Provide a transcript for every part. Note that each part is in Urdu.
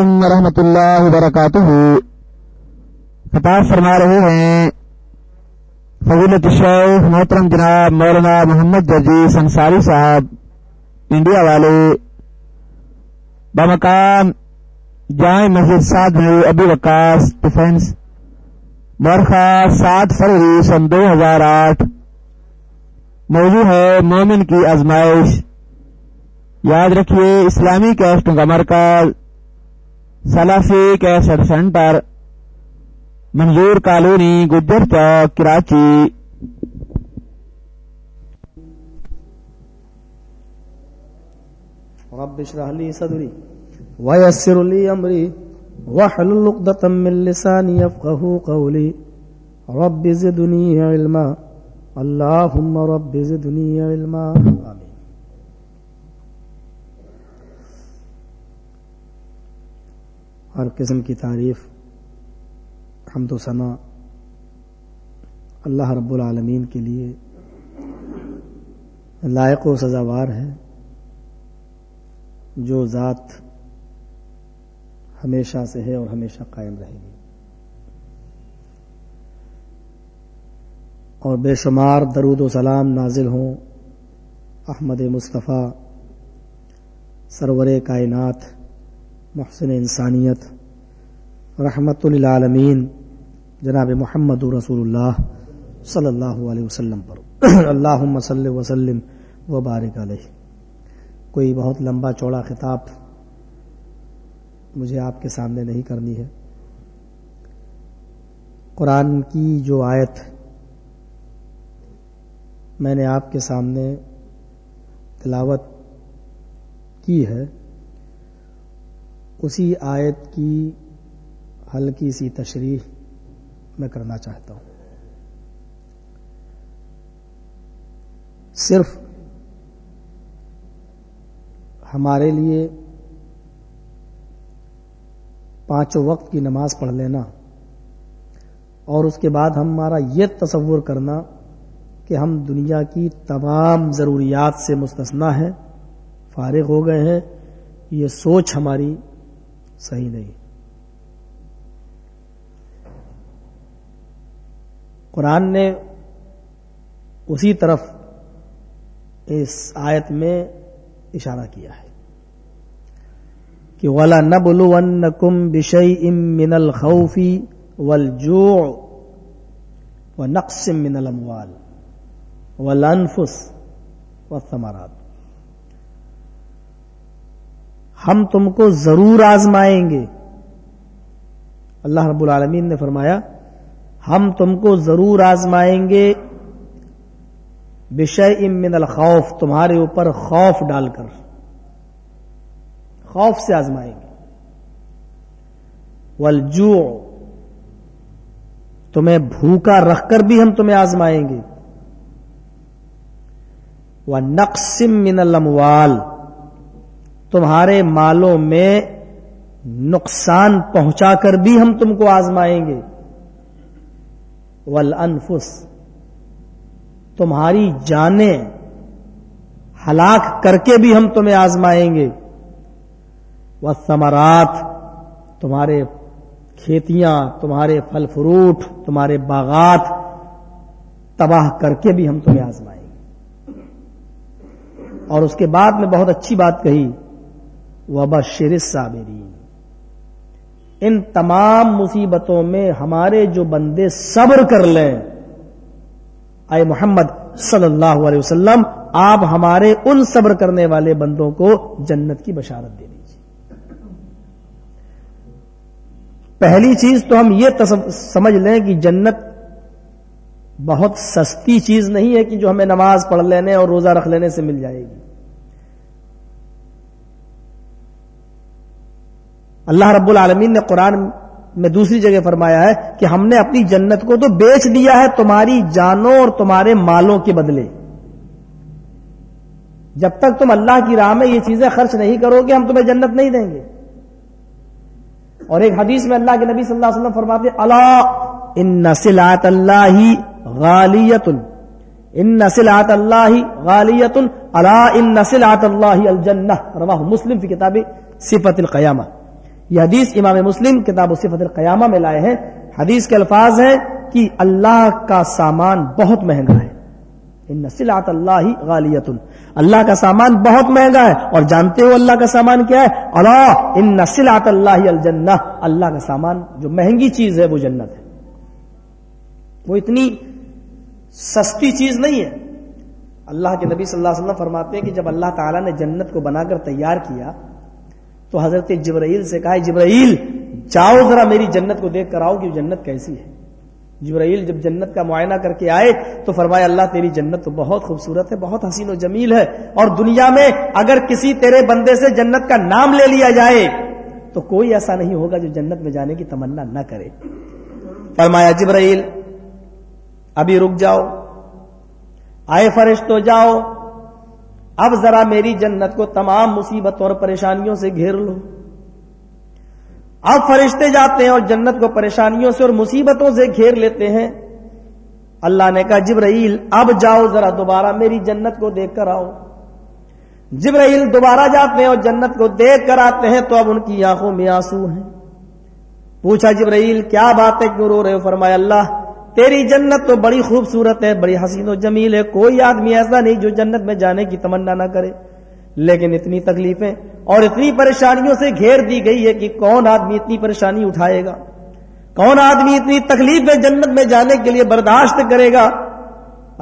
علیکم ورحمۃ اللہ وبرکاتہ خطاب فرما رہے ہیں فضیلت الشیخ محترم جناب مولانا محمد جرجیس انصاری صاحب، انڈیا والے۔ بمقام جائیں مسجد سعد میں ابی وکاس ڈیفینس برخا سات فروری سن دو ہزار آٹھ۔ موضوع ہے مومن کی آزمائش۔ یاد رکھیے، اسلامی کیسٹوں کا مرکز Salafi cassette centre Manzoor colony Gujar Chowk, Karachi. رب اشرح لي صدري ويسر لي امري واحلل عقدة من لساني يفقهوا قولي رب زدني علما۔ اللهم رب زدني علما۔ آمين ہر قسم کی تعریف، حمد و ثنا، اللہ رب العالمین کے لیے لائق و سزاوار ہے، جو ذات ہمیشہ سے ہے اور ہمیشہ قائم رہے گی۔ اور بے شمار درود و سلام نازل ہوں احمد مصطفیٰ، سرور کائنات محسن انسانیت، رحمت للعالمین، جناب محمد رسول اللہ صلی اللہ علیہ وسلم پر۔ اللہ صلی وسلم وبارک علیہ۔ کوئی بہت لمبا چوڑا خطاب مجھے آپ کے سامنے نہیں کرنی ہے۔ قرآن کی جو آیت میں نے آپ کے سامنے تلاوت کی ہے اسی آیت کی ہلکی سی تشریح میں کرنا چاہتا ہوں۔ صرف ہمارے لیے پانچوں وقت کی نماز پڑھ لینا اور اس کے بعد ہمارا یہ تصور کرنا کہ ہم دنیا کی تمام ضروریات سے مستثنا ہیں، فارغ ہو گئے ہیں، یہ سوچ ہماری صحیح نہیں۔ قرآن نے اسی طرف اس آیت میں اشارہ کیا ہے کہ ولا نبل ون کم بشئی ام من الخوفی ولجو و نقسم من الموال ولنفس و ثمرات ہم تم کو ضرور آزمائیں گے۔ اللہ رب العالمین نے فرمایا، ہم تم کو ضرور آزمائیں گے۔ بشے من الخوف، تمہارے اوپر خوف ڈال کر۔ خوف سے آزمائیں گے۔ ولجو تمہیں بھوکا رکھ کر بھی ہم تمہیں آزمائیں گے۔ وہ نقسم من الموال تمہارے مالوں میں نقصان پہنچا کر بھی ہم تم کو آزمائیں گے۔ ول تمہاری جانیں ہلاک کر کے بھی ہم تمہیں آزمائیں گے۔ وہ سمرات تمہارے کھیتیاں، تمہارے پھل فروٹ، تمہارے باغات تباہ کر کے بھی ہم تمہیں آزمائیں گے۔ اور اس کے بعد میں بہت اچھی بات کہی۔ وبا شیر صابرین ان تمام مصیبتوں میں ہمارے جو بندے صبر کر لیں۔ آئے محمد صلی اللہ علیہ وسلم، آپ ہمارے ان صبر کرنے والے بندوں کو جنت کی بشارت دے دیجیے پہلی چیز تو ہم یہ سمجھ لیں کہ جنت بہت سستی چیز نہیں ہے کہ جو ہمیں نماز پڑھ لینے اور روزہ رکھ لینے سے مل جائے گی۔ اللہ رب العالمین نے قرآن میں دوسری جگہ فرمایا ہے کہ ہم نے اپنی جنت کو تو بیچ دیا ہے تمہاری جانوں اور تمہارے مالوں کے بدلے۔ جب تک تم اللہ کی راہ میں یہ چیزیں خرچ نہیں کرو گے، ہم تمہیں جنت نہیں دیں گے۔ اور ایک حدیث میں اللہ کے نبی صلی اللہ علیہ وسلم فرماتے اللہ ان نسلات اللہ غالیت ان نسلات اللہ غالیت اللہ ان نسلات اللہ الجنہ۔ رواہ مسلم کی کتاب صفت القیامہ۔ یہ حدیث امام مسلم کتاب صفت القیامہ میں لائے ہیں۔ حدیث کے الفاظ ہیں کہ اللہ کا سامان بہت مہنگا ہے۔ ان سلعت اللہ غالیت اللہ کا سامان بہت مہنگا ہے۔ اور جانتے ہو اللہ کا سامان کیا ہے؟ اللہ، ان سلعت اللہ الجنہ۔ اللہ کا سامان جو مہنگی چیز ہے وہ جنت ہے۔ وہ اتنی سستی چیز نہیں ہے۔ اللہ کے نبی صلی اللہ علیہ وسلم فرماتے ہیں کہ جب اللہ تعالیٰ نے جنت کو بنا کر تیار کیا تو حضرت جبرائیل سے کہا جبرائیل، جاؤ ذرا میری جنت کو دیکھ کر آؤ کہ جنت کیسی ہے. جبرائیل جب جنت کا معائنہ کر کے آئے تو فرمایا، اللہ تیری جنت تو بہت خوبصورت ہے، بہت حسین و جمیل ہے اور دنیا میں اگر کسی تیرے بندے سے جنت کا نام لے لیا جائے تو کوئی ایسا نہیں ہوگا جو جنت میں جانے کی تمنا نہ کرے. فرمایا، جبرائیل، ابھی رک جاؤ، آئے فرش تو جاؤ اب ذرا میری جنت کو تمام مصیبتوں اور پریشانیوں سے گھیر لو۔ اب فرشتے جاتے ہیں اور جنت کو پریشانیوں سے اور مصیبتوں سے گھیر لیتے ہیں۔ اللہ نے کہا، جبرائیل، اب جاؤ ذرا دوبارہ میری جنت کو دیکھ کر آؤ۔ جبرائیل دوبارہ جاتے ہیں اور جنت کو دیکھ کر آتے ہیں تو اب ان کی آنکھوں میں آنسو ہیں۔ پوچھا جبرائیل، کیا بات ہے؟ کیوں رو رہے ہو؟ فرمایا، اللہ تیری جنت تو بڑی خوبصورت ہے، بڑی حسین و جمیل ہے، کوئی آدمی ایسا نہیں جو جنت میں جانے کی تمنا نہ کرے۔ لیکن اتنی تکلیفیں اور اتنی پریشانیوں سے گھیر دی گئی ہے کہ کون آدمی اتنی پریشانی اٹھائے گا؟ کون آدمی اتنی تکلیفیں جنت میں جانے کے لیے برداشت کرے گا؟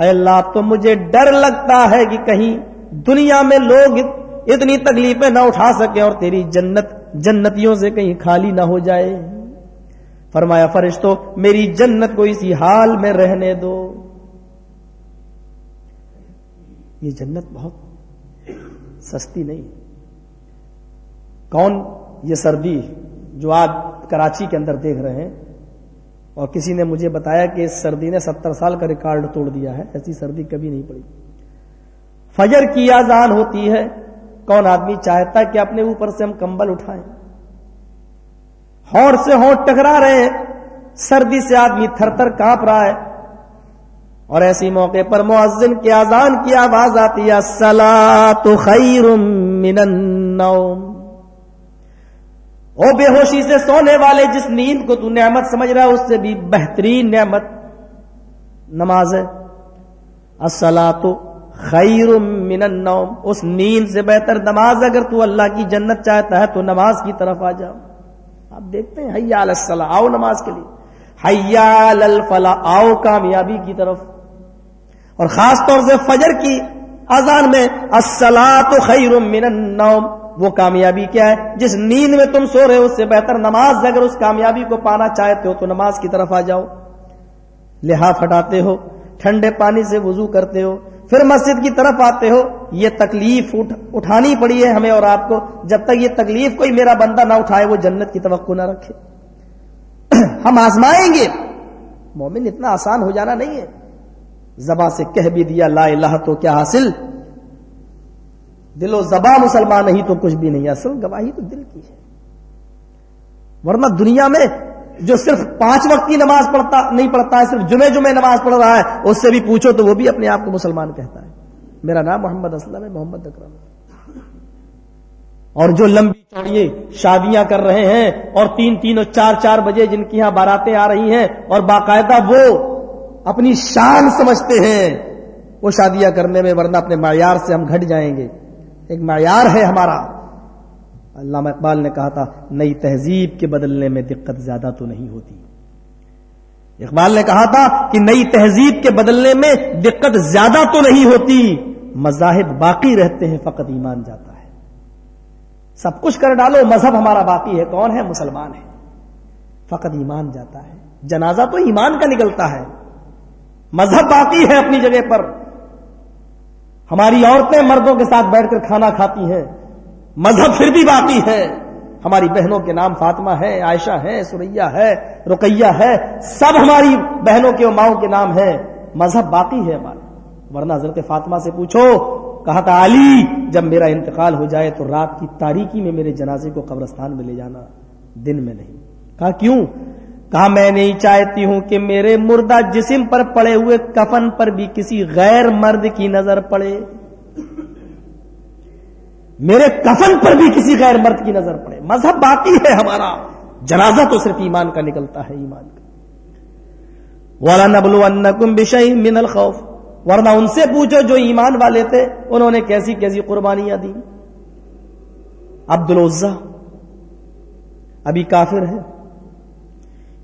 اے اللہ تو مجھے ڈر لگتا ہے کہ کہیں دنیا میں لوگ اتنی تکلیفیں نہ اٹھا سکے اور تیری جنت جنتیوں سے کہیں خالی نہ ہو جائے۔ فرمایا فرشتوں میری جنت کو اسی حال میں رہنے دو۔ یہ جنت بہت سستی نہیں کون یہ سردی جو آج کراچی کے اندر دیکھ رہے ہیں، اور کسی نے مجھے بتایا کہ اس سردی نے ستر سال کا ریکارڈ توڑ دیا ہے، ایسی سردی کبھی نہیں پڑی۔ فجر کی آزان ہوتی ہے، کون آدمی چاہتا ہے کہ اپنے اوپر سے ہم کمبل اٹھائیں؟ ہونٹ سے ہونٹ ٹکرا رہے ہیں۔ سردی سے آدمی تھر تھر کانپ رہا ہے۔ اور ایسی موقع پر معذن کی آزان کی آواز آتی ہے سلا تو خیر النوم. او بے ہوشی سے سونے والے، جس نیند کو تو نعمت سمجھ رہا ہے، اس سے بھی بہترین نعمت نماز ہے۔ السلا تو خیر من النوم۔ اس نیند سے بہتر نماز اگر تو اللہ کی جنت چاہتا ہے، تو نماز کی طرف آ جاؤ۔ آپ دیکھتے ہیں، حیا الصلاح آؤ نماز کے لیے۔ حیا الفلاح، آؤ کامیابی کی طرف۔ اور خاص طور سے فجر کی اذان میں تو خیر من النوم۔ وہ کامیابی کیا ہے؟ جس نیند میں تم سو رہے ہو، اس سے بہتر نماز اگر اس کامیابی کو پانا چاہتے ہو تو نماز کی طرف آ جاؤ۔ لحاظ ہٹاتے ہو، ٹھنڈے پانی سے وضو کرتے ہو پھر مسجد کی طرف آتے ہو، یہ تکلیف اٹھانی پڑی ہے ہمیں اور آپ کو۔ جب تک یہ تکلیف کوئی میرا بندہ نہ اٹھائے، وہ جنت کی توقع نہ رکھے۔ ہم آزمائیں گے۔ مومن اتنا آسان ہو جانا نہیں ہے۔ زبا سے کہہ بھی دیا، لا الہ تو کیا حاصل؟ دل و زبا مسلمان نہیں تو کچھ بھی نہیں۔ اصل گواہی تو دل کی ہے۔ ورنہ دنیا میں جو صرف پانچ وقت کی نماز پڑھتا نہیں پڑھتا ہے، صرف جمعے جمعے نماز پڑھ رہا ہے، اس سے بھی پوچھو تو وہ بھی اپنے آپ کو مسلمان کہتا ہے۔ میرا نام محمد اسلم ہے، محمد اکرم۔ اور جو لمبی چوڑیے شادیاں کر رہے ہیں، اور تین تین اور چار چار بجے جن کی یہاں باراتیں آ رہی ہیں، اور باقاعدہ وہ اپنی شان سمجھتے ہیں، وہ شادیاں کرنے میں، ورنہ اپنے معیار سے ہم گھٹ جائیں گے۔ ایک معیار ہے ہمارا۔ علامہ اقبال نے کہا تھا، نئی تہذیب کے بدلنے میں دقت زیادہ تو نہیں ہوتی۔ اقبال نے کہا تھا کہ نئی تہذیب کے بدلنے میں دقت زیادہ تو نہیں ہوتی، مذاہب باقی رہتے ہیں، فقط ایمان جاتا ہے۔ سب کچھ کر ڈالو، مذہب ہمارا باقی ہے، کون ہے؟ مسلمان ہے۔ فقط ایمان جاتا ہے۔ جنازہ تو ایمان کا نکلتا ہے۔ مذہب باقی ہے اپنی جگہ پر۔ ہماری عورتیں مردوں کے ساتھ بیٹھ کر کھانا کھاتی ہیں۔ مذہب پھر بھی باقی ہے۔ ہماری بہنوں کے نام فاطمہ ہے، عائشہ ہے، سریا ہے، رقیہ ہے، سب ہماری بہنوں کے ماؤں کے نام ہے مذہب باقی ہے ہمارا۔ ورنہ حضرت فاطمہ سے پوچھو کہا تھا علی؟ جب میرا انتقال ہو جائے تو رات کی تاریکی میں میرے جنازے کو قبرستان میں لے جانا۔ دن میں نہیں۔ کہا کیوں؟ کہا میں نہیں چاہتی ہوں کہ میرے مردہ جسم پر پڑے ہوئے کفن پر بھی کسی غیر مرد کی نظر پڑے۔ میرے کفن پر بھی کسی غیر مرد کی نظر پڑے۔ مذہب باقی ہے ہمارا۔ جنازہ تو صرف ایمان کا نکلتا ہے، ایمان کا۔ والا نبلو بشئی من الخوف۔ ورنہ ان سے پوچھو جو ایمان والے تھے، انہوں نے کیسی کیسی قربانیاں دی عبد العزا ابھی کافر ہے۔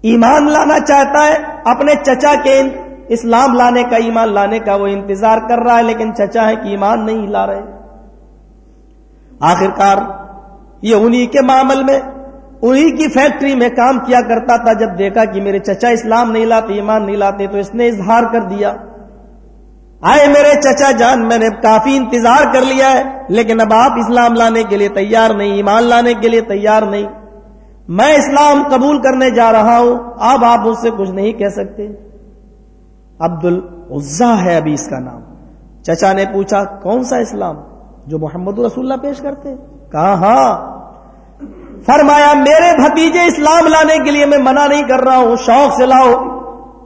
ایمان لانا چاہتا ہے، اپنے چچا کے اسلام لانے کا، ایمان لانے کا وہ انتظار کر رہا ہے، لیکن چچا ہے کہ ایمان نہیں لا رہے۔ آخرکار یہ انہی کے معامل میں، انہی کی فیکٹری میں کام کیا کرتا تھا جب دیکھا کہ میرے چچا اسلام نہیں لاتے، ایمان نہیں لاتے، تو اس نے اظہار کر دیا۔ آئے میرے چچا جان، میں نے کافی انتظار کر لیا ہے، لیکن اب آپ اسلام لانے کے لیے تیار نہیں، ایمان لانے کے لیے تیار نہیں۔ میں اسلام قبول کرنے جا رہا ہوں، اب آپ اس سے کچھ نہیں کہہ سکتے۔ عبد العزا ہے ابھی اس کا نام۔ چچا نے پوچھا، کون سا اسلام؟ جو محمد رسول اللہ پیش کرتے کہا ہاں۔ فرمایا، میرے بھتیجے اسلام لانے کے لیے میں منع نہیں کر رہا ہوں، شوق سے لاؤ۔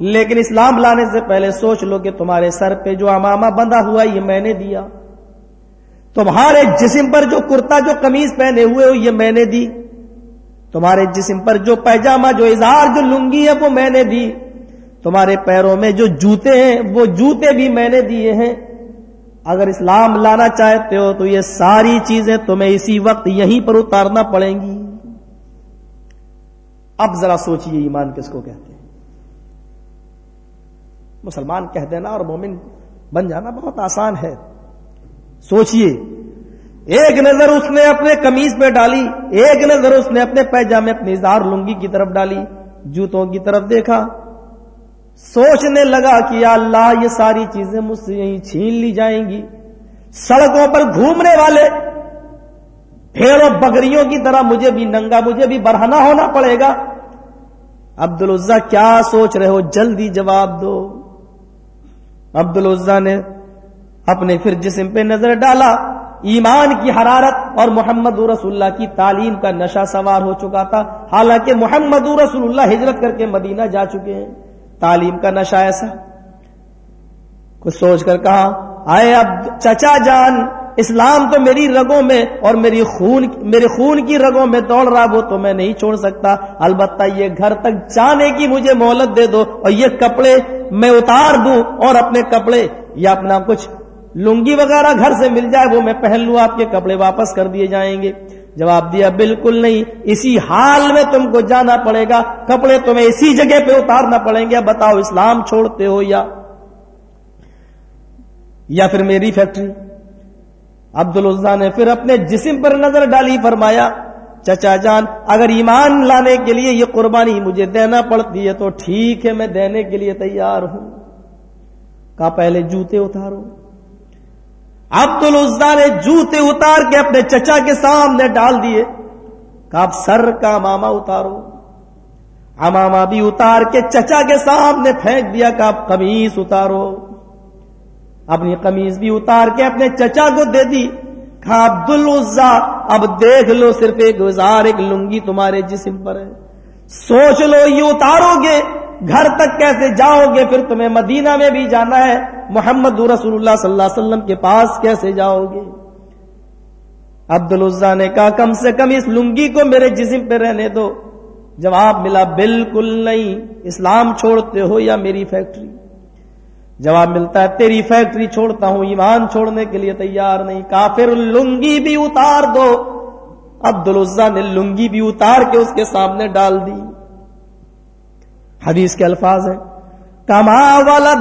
لیکن اسلام لانے سے پہلے سوچ لو کہ تمہارے سر پہ جو امامہ بندھا ہوا یہ میں نے دیا۔ تمہارے جسم پر جو کرتا، جو قمیض پہنے ہوئے ہو، یہ میں نے دی۔ تمہارے جسم پر جو پیجامہ، جو اظہار، جو لنگی ہے، وہ میں نے دی۔ تمہارے پیروں میں جو جوتے ہیں، وہ جوتے بھی میں نے دیے ہیں۔ اگر اسلام لانا چاہتے ہو تو یہ ساری چیزیں تمہیں اسی وقت یہیں پر اتارنا پڑیں گی۔ اب ذرا سوچئے ایمان کس کو کہتے ہیں۔ مسلمان کہہ دینا اور مومن بن جانا بہت آسان ہے۔ سوچئے ایک نظر اس نے اپنے کمیز پہ ڈالی، ایک نظر اس نے اپنے پیجامے اپنی اظہار لنگی کی طرف ڈالی، جوتوں کی طرف دیکھا۔ سوچنے لگا کہ یا اللہ، یہ ساری چیزیں مجھ سے یہیں چھین لی جائیں گی۔ سڑکوں پر گھومنے والے پھیروں بکریوں کی طرح مجھے بھی ننگا، مجھے بھی برہنا ہونا پڑے گا۔ عبد العزا کیا سوچ رہے ہو؟ جلدی جواب دو۔ عبد العزا نے اپنے پھر جسم پہ نظر ڈالا۔ ایمان کی حرارت اور محمد رسول اللہ کی تعلیم کا نشہ سوار ہو چکا تھا۔ حالانکہ محمد رسول اللہ ہجرت کر کے مدینہ جا چکے ہیں۔ تعلیم کا نشہ ایسا کچھ سوچ کر کہا، آئے اب چچا جان، اسلام تو میری رگوں میں اور میری خون، میرے خون کی رگوں میں دوڑ رہا، وہ تو میں نہیں چھوڑ سکتا۔ البتہ یہ گھر تک جانے کی مجھے مہلت دے دو اور یہ کپڑے میں اتار دوں اور اپنے کپڑے یا اپنا کچھ لنگی وغیرہ گھر سے مل جائے، وہ میں پہن لوں، آپ کے کپڑے واپس کر دیے جائیں گے۔ جواب دیا، بالکل نہیں۔ اسی حال میں تم کو جانا پڑے گا۔ کپڑے تمہیں اسی جگہ پہ اتارنا پڑیں گے۔ بتاؤ، اسلام چھوڑتے ہو یا؟ یا پھر میری فیکٹری؟ عبد الزا نے پھر اپنے جسم پر نظر ڈالی، فرمایا، چچا جان، اگر ایمان لانے کے لیے یہ قربانی مجھے دینا پڑتی ہے تو ٹھیک ہے، میں دینے کے لیے تیار ہوں۔ کہا، پہلے جوتے اتارو۔ عبد العزا نے جوتے اتار کے اپنے چچا کے سامنے ڈال دیے۔ کہا، اب سر کا ماما اتارو۔ اماما بھی اتار کے چچا کے سامنے پھینک دیا۔ کہ اب قمیص اتارو۔ اپنی قمیض بھی اتار کے اپنے چچا کو دے دی۔ کہا، عبد العزا، اب دیکھ لو، صرف ایک گزار ایک لنگی تمہارے جسم پر ہے۔ سوچ لو، یہ اتارو گے۔ گھر تک کیسے جاؤ گے؟ پھر تمہیں مدینہ میں بھی جانا ہے۔ محمد رسول اللہ صلی اللہ علیہ وسلم کے پاس کیسے جاؤ گے؟ عبد العزا نے کہا، کم سے کم اس لنگی کو میرے جسم پہ رہنے دو۔ جواب ملا، بالکل نہیں۔ اسلام چھوڑتے ہو یا میری فیکٹری؟ جواب ملتا ہے، تیری فیکٹری چھوڑتا ہوں، ایمان چھوڑنے کے لیے تیار نہیں۔ کافر، لنگی بھی اتار دو۔ عبد العزا نے لنگی بھی اتار کے اس کے سامنے ڈال دی۔ حدیث کے الفاظ ہیں۔ کما والا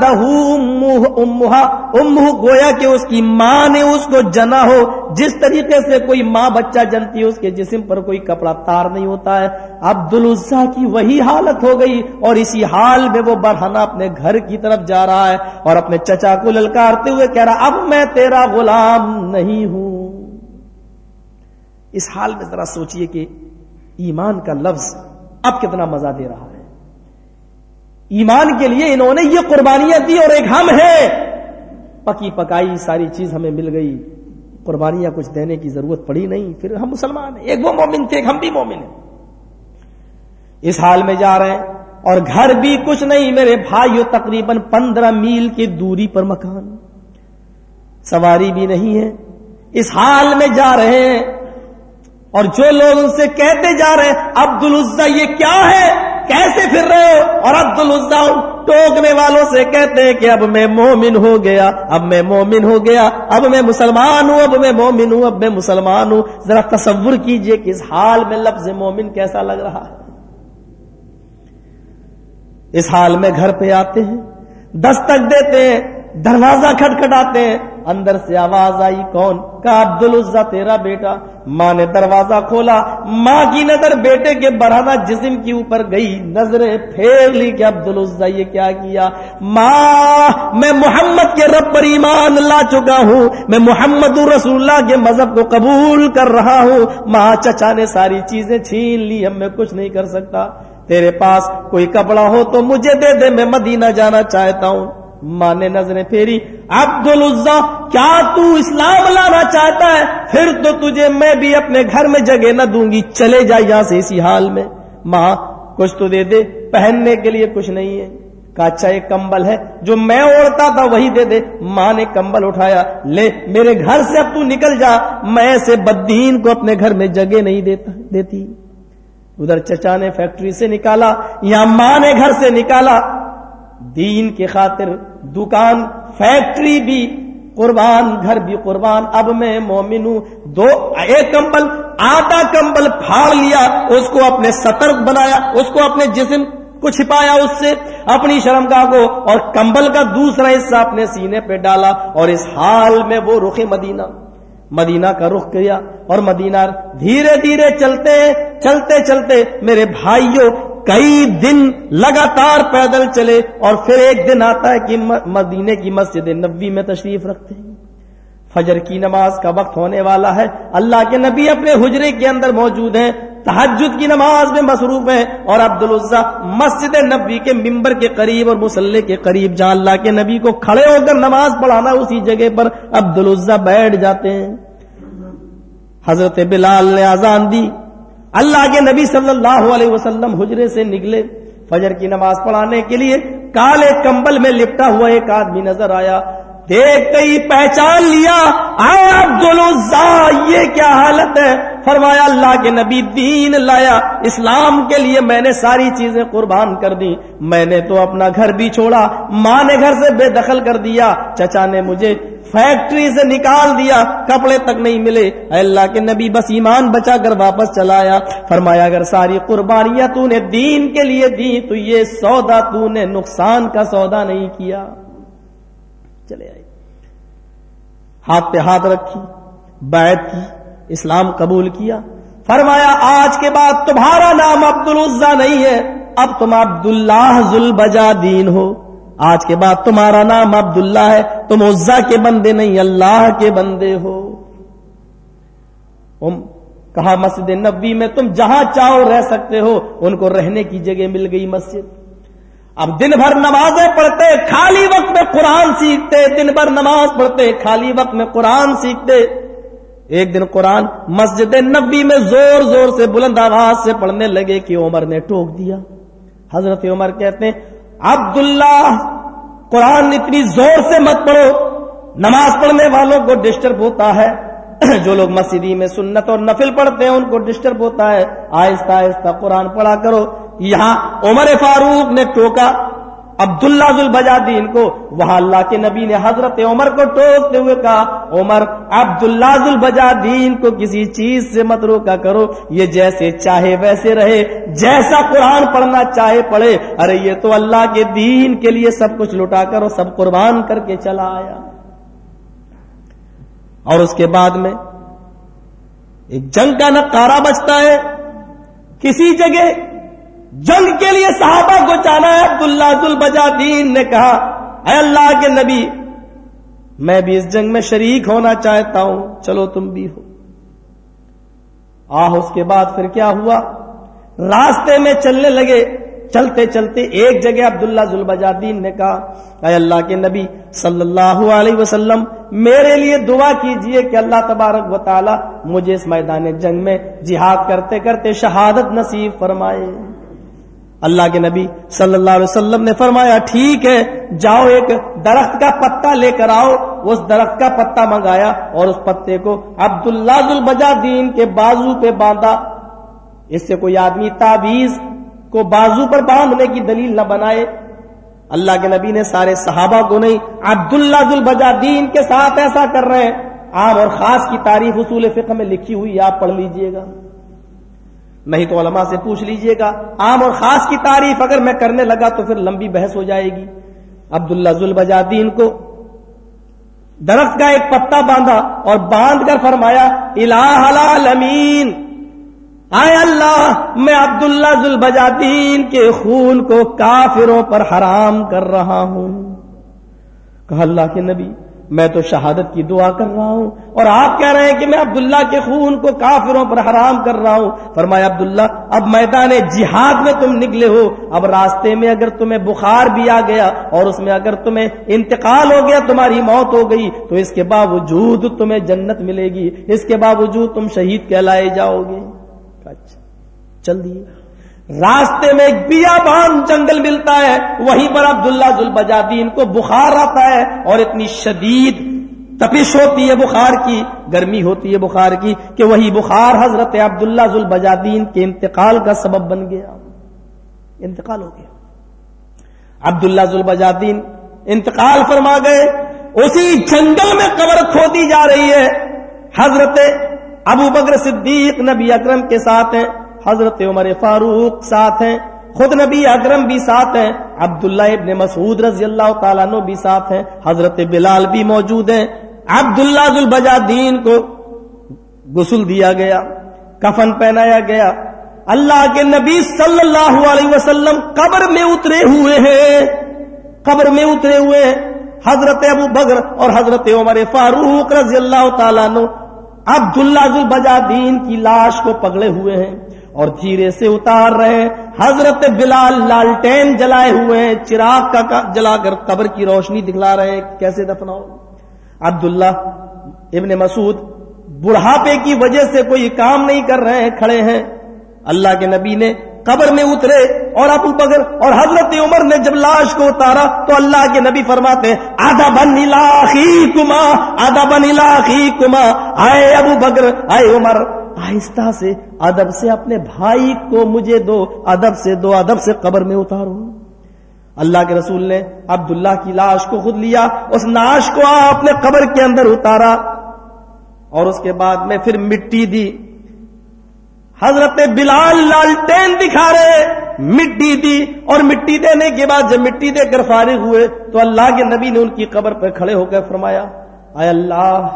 امہ گویا کہ اس کی ماں نے اس کو جنا ہو۔ جس طریقے سے کوئی ماں بچہ جنتی ہے، اس کے جسم پر کوئی کپڑا تار نہیں ہوتا ہے۔ عبد العزا کی وہی حالت ہو گئی اور اسی حال میں وہ برہنا اپنے گھر کی طرف جا رہا ہے اور اپنے چچا کو للکارتے ہوئے کہہ رہا، اب میں تیرا غلام نہیں ہوں۔ اس حال میں ذرا سوچئے کہ ایمان کا لفظ اب کتنا مزہ دے رہا ہے۔ ایمان کے لیے انہوں نے یہ قربانیاں دی اور ایک ہم ہیں۔ پکی پکائی ساری چیز ہمیں مل گئی۔ قربانیاں کچھ دینے کی ضرورت پڑی نہیں۔ پھر ہم مسلمان ہیں۔ ایک وہ مومن تھے، ایک ہم بھی مومن ہیں۔ اس حال میں جا رہے ہیں اور گھر بھی کچھ نہیں۔ میرے بھائیوں تقریباً پندرہ میل کی دوری پر مکان۔ سواری بھی نہیں ہے۔ اس حال میں جا رہے ہیں۔ اور جو لوگ ان سے کہتے جا رہے ہیں عبد العزا یہ کیا ہے؟ کیسے پھر رہے ہو؟ اور عبد العزا ٹوکنے والوں سے کہتے ہیں کہ اب میں مومن ہو گیا، اب میں مومن ہو گیا، اب میں مسلمان ہوں، اب میں مومن ہوں، اب میں مسلمان ہوں۔ ذرا تصور کیجیے کہ اس حال میں لفظ مومن کیسا لگ رہا ہے۔ اس حال میں گھر پہ آتے ہیں، دستک دیتے ہیں، دروازہ کھٹکھٹاتے ہیں اندر سے آواز آئی، کون؟ کا عبد تیرا بیٹا۔ ماں نے دروازہ کھولا۔ ماں کی نظر بیٹے کے بڑھانا جسم کے اوپر گئی۔ نظریں پھیر لی کہ عبد یہ کیا کیا۔ ماں، میں محمد کے رب پر ایمان لا چکا ہوں۔ میں محمد رسول اللہ کے مذہب کو قبول کر رہا ہوں۔ ماں، چچا نے ساری چیزیں چھین لی، اب میں کچھ نہیں کر سکتا۔ تیرے پاس کوئی کپڑا ہو تو مجھے دے دے، میں مدینہ جانا چاہتا ہوں۔ ماں نے نظریں پھیری۔ عبد العزا کیا تو اسلام لانا چاہتا ہے؟ پھر تو تجھے میں بھی اپنے گھر میں جگہ نہ دوں گی۔ چلے جا یہاں سے اسی حال میں۔ ماں، کچھ تو دے دے۔ پہننے کے لیے کچھ نہیں ہے۔ اچھا ایک کمبل ہے۔ جو میں اوڑھتا تھا وہی دے دے۔ ماں نے کمبل اٹھایا۔ لے، میرے گھر سے اب تو نکل جا۔ میں سے بدین کو اپنے گھر میں جگہ نہیں دیتا، دیتی۔ ادھر چچا نے فیکٹری سے نکالا۔ یا ماں نے گھر سے نکالا۔ دین کی خاطر دکان، فیکٹری بھی قربان، گھر بھی قربان۔ اب میں مومن ہوں، دو، ایک کمبل، آدھا کمبل پھاڑ لیا، اس کو اپنے سترک بنایا، اس کو اپنے جسم کو چھپایا، اس سے اپنی شرمگاہ کو، اور کمبل کا دوسرا حصہ اپنے سینے پہ ڈالا، اور اس حال میں وہ رخ مدینہ مدینہ کا رخ کیا، اور مدینہ دھیرے دھیرے چلتے چلتے چلتے میرے بھائیوں کئی دن لگاتار پیدل چلے اور پھر ایک دن آتا ہے کہ مدینے کی مسجد نبی میں تشریف رکھتے ہیں۔ فجر کی نماز کا وقت ہونے والا ہے۔ اللہ کے نبی اپنے حجرے کے اندر موجود ہیں۔ تحجد کی نماز میں مصروف ہیں اور عبد العزا مسجد نبی کے ممبر کے قریب اور مسلح کے قریب جہاں اللہ کے نبی کو کھڑے ہو کر نماز پڑھانا اسی جگہ پر عبد العزا بیٹھ جاتے ہیں۔ حضرت بلال نے آزان دی۔ اللہ کے نبی صلی اللہ علیہ وسلم حجرے سے نکلے، فجر کی نماز پڑھانے کے لیے کالے کمبل میں لپٹا ہوا ایک آدمی نظر آیا دیکھ کئی پہچان لیا یہ کیا حالت ہے؟ فرمایا، اللہ کے نبی دین لایا، اسلام کے لیے میں نے ساری چیزیں قربان کر دی میں نے تو اپنا گھر بھی چھوڑا، ماں نے گھر سے بے دخل کر دیا، چچا نے مجھے فیکٹری سے نکال دیا، کپڑے تک نہیں ملے۔ اللہ کے نبی، بس ایمان بچا کر واپس چلایا۔ فرمایا، اگر ساری قربانیاں تو نے دین کے لیے دی تو یہ سودا تو نے نقصان کا سودا نہیں کیا۔ چلے آئے۔ ہاتھ پہ ہاتھ رکھی، بیعت کی، اسلام قبول کیا۔ فرمایا، آج کے بعد تمہارا نام عبد العزا نہیں ہے، اب تم عبد اللہ دین ہو۔ آج کے بعد تمہارا نام عبد اللہ ہے، تم عزا کے بندے نہیں، اللہ کے بندے ہو۔ کہا، مسجد نبی میں تم جہاں چاہو رہ سکتے ہو، ان کو رہنے کی جگہ مل گئی مسجد۔ اب دن بھر نمازیں پڑھتے، خالی وقت میں قرآن سیکھتے، دن بھر نماز پڑھتے، خالی وقت میں قرآن سیکھتے۔ ایک دن قرآن مسجد نبی میں زور زور سے بلند آواز سے پڑھنے لگے کہ عمر نے ٹوک دیا۔ حضرت عمر کہتے ہیں، عبداللہ، قرآن اتنی زور سے مت پڑھو۔ نماز پڑھنے والوں کو ڈسٹرب ہوتا ہے۔ جو لوگ مسجدی میں سنت اور نفل پڑھتے ہیں، ان کو ڈسٹرب ہوتا ہے۔ آہستہ آہستہ قرآن پڑھا کرو۔ یہاں عمر فاروق نے ٹوکا، عبداللہ البجادین کو، وہاں اللہ کے نبی نے حضرت عمر کو ٹوکتے ہوئے کہا، عمر، عبداللہ البجادین کو کسی چیز سے مت روکا کرو، یہ جیسے چاہے ویسے رہے، جیسا قرآن پڑھنا چاہے پڑھے، ارے یہ تو اللہ کے دین کے لیے سب کچھ لٹا کر اور سب قربان کر کے چلا آیا۔ اور اس کے بعد میں ایک جنگ کا نقارہ بچتا ہے، کسی جگہ جنگ کے لیے صحابہ کو جانا ہے، عبداللہ البجا دین نے کہا، اے اللہ کے نبی، میں بھی اس جنگ میں شریک ہونا چاہتا ہوں، چلو تم بھی ہو۔ آہ، اس کے بعد پھر کیا ہوا؟ راستے میں چلنے لگے۔ چلتے چلتے ایک جگہ عبداللہ ذوالبجادین نے کہا، اے اللہ کے نبی، صلی اللہ علیہ وسلم، میرے لیے دعا کیجیے کہ اللہ تبارک و تعالی مجھے اس میدان جنگ میں جہاد کرتے کرتے شہادت نصیب فرمائے۔ اللہ کے نبی صلی اللہ علیہ وسلم نے فرمایا، ٹھیک ہے، جاؤ ایک درخت کا پتا لے کر آؤ۔ اس درخت کا پتا منگایا اور اس پتے کو عبداللہ البجا دین کے بازو پہ باندھا۔ اس سے کوئی آدمی تعویز کو بازو پر باندھنے کی دلیل نہ بنائے۔ اللہ کے نبی نے سارے صحابہ کو نہیں، عبداللہ البجا دین کے ساتھ ایسا کر رہے ہیں۔ عام اور خاص کی تعریف اصول فقہ میں لکھی ہوئی، آپ پڑھ لیجیے گا۔ نہیں تو علماء سے پوچھ لیجیے گا۔ عام اور خاص کی تعریف اگر میں کرنے لگا تو پھر لمبی بحث ہو جائے گی۔ عبداللہ ذوالبجا دین کو درخت کا ایک پتا باندھا اور باندھ کر فرمایا، الہ العالمین آئے اللہ، میں عبداللہ ذوالبجا دین کے خون کو کافروں پر حرام کر رہا ہوں۔ کہا اللہ کے نبی میں تو شہادت کی دعا کر رہا ہوں اور آپ کہہ رہے ہیں کہ میں عبداللہ کے خون کو کافروں پر حرام کر رہا ہوں۔ فرمایا، عبداللہ، اب میدان جہاد میں تم نکلے ہو۔ اب راستے میں اگر تمہیں بخار بھی آ گیا اور اس میں اگر تمہیں انتقال ہو گیا، تمہاری موت ہو گئی، تو اس کے باوجود تمہیں جنت ملے گی۔ اس کے باوجود تم شہید کہلائے جاؤ گے۔ اچھا چل دیے۔ راستے میں ایک بیا بان جنگل ملتا ہے، وہیں پر عبداللہ ذوالبجادین کو بخار آتا ہے اور اتنی شدید تپش ہوتی ہے بخار کی، گرمی ہوتی ہے بخار کی کہ وہی بخار حضرت عبداللہ ذوالبجادین کے انتقال کا سبب بن گیا۔ انتقال ہو گیا۔ عبداللہ ذوالبجادین انتقال فرما گئے۔ اسی جنگل میں قبر کھودی جا رہی ہے۔ حضرت ابو بکر صدیق نبی اکرم کے ساتھ ہیں۔ حضرت عمر فاروق ساتھ ہیں، خود نبی اکرم بھی ساتھ ہیں، عبداللہ ابن مسعود رضی اللہ تعالیٰ نو بھی ساتھ ہیں، حضرت بلال بھی موجود ہیں۔ عبداللہ ذوالبجا دین کو غسل دیا گیا، کفن پہنایا گیا۔ اللہ کے نبی صلی اللہ علیہ وسلم قبر میں اترے ہوئے ہیں۔ قبر میں اترے ہوئے ہیں۔ حضرت ابو بکر اور حضرت عمر فاروق رضی اللہ تعالیٰ نو عبداللہ ذوالبجا دین کی لاش کو پکڑے ہوئے ہیں۔ اور دھیرے سے اتار رہے۔ حضرت بلال لالٹین جلائے ہوئے، چراغ کا جلا کر قبر کی روشنی دکھلا رہے۔ ہیں کیسے دفناؤ عبداللہ ابن مسعود بڑھاپے کی وجہ سے کوئی کام نہیں کر رہے ہیں کھڑے ہیں۔ اللہ کے نبی نے قبر میں اترے اور ابو بکر اور حضرت عمر نے جب لاش کو اتارا تو اللہ کے نبی فرماتے آدھا بن کما آدھا بن کما آئے ابو بکر، آئے عمر۔ آہستہ سے ادب سے اپنے بھائی کو مجھے دو، ادب سے دو، ادب سے قبر میں اتارو۔ اللہ کے رسول نے عبداللہ کی لاش کو خود لیا، اس ناش کو اپنے قبر کے اندر اتارا۔ اور اس کے بعد میں پھر مٹی دی۔ حضرت بلال لالٹین دکھا رہے مٹی دی۔ اور مٹی دینے کے بعد جب مٹی دے کر فارغ ہوئے تو اللہ کے نبی نے ان کی قبر پہ کھڑے ہو کر فرمایا، اے اللہ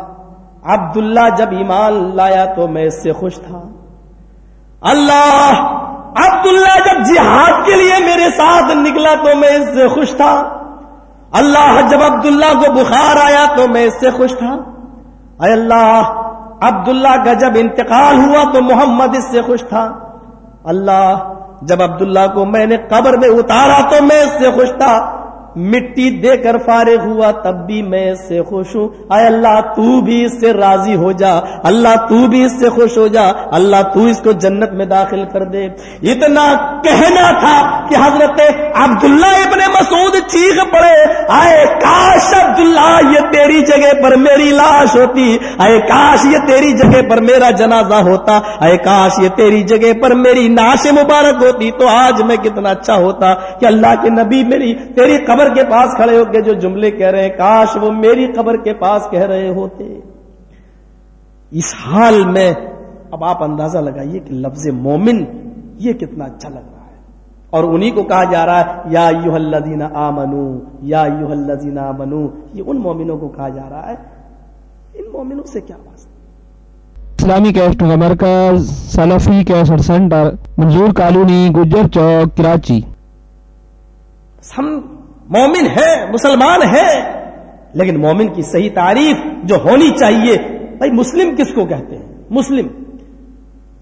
عبداللہ جب ایمان لایا تو میں اس سے خوش تھا۔ اللہ، عبداللہ جب جہاد کے لیے میرے ساتھ نکلا تو میں اس سے خوش تھا۔ اللہ، جب عبداللہ کو بخار آیا تو میں اس سے خوش تھا۔ اے اللہ، عبداللہ کا جب انتقال ہوا تو محمد اس سے خوش تھا۔ اللہ، جب عبداللہ کو میں نے قبر میں اتارا تو میں اس سے خوش تھا۔ مٹی دے کر فارغ ہوا، تب بھی میں اس سے خوش ہوں۔ اے اللہ، تو بھی اس سے راضی ہو جا۔ اللہ، تو بھی اس سے خوش ہو جا۔ اللہ، تو اس کو جنت میں داخل کر دے۔ اتنا کہنا تھا کہ حضرت عبداللہ ابن مسعود چیخ پڑے۔ آئے کاش عبداللہ، یہ تیری جگہ پر میری لاش ہوتی۔ اے کاش یہ تیری جگہ پر میرا جنازہ ہوتا۔ اے کاش یہ تیری جگہ پر میری ناش مبارک ہوتی۔ تو آج میں کتنا اچھا ہوتا کہ اللہ کے نبی میری تیری قبر قبر کے پاس کھڑے ہو کے جو جملے کہہ رہے ہیں کاش وہ میری قبر کے پاس کہہ رہے ہوتے۔ اس حال میں اب آپ اندازہ لگائیے کہ لفظ مومن یہ کتنا اچھا لگ رہا ہے۔ اور انہی کو کہا جا رہا ہے یا یو الذین آمنو یا یو الذین آمنو یہ ان مومنوں کو کہا جا رہا ہے۔ ان مومنوں سے کیا بات؟ اسلامی کیسٹ مرکز Salafi cassette centre Manzoor colony Gujar Chowk Karachi. ہم مومن ہے، مسلمان ہے، لیکن مومن کی صحیح تعریف جو ہونی چاہیے، بھائی مسلم کس کو کہتے ہیں؟ مسلم۔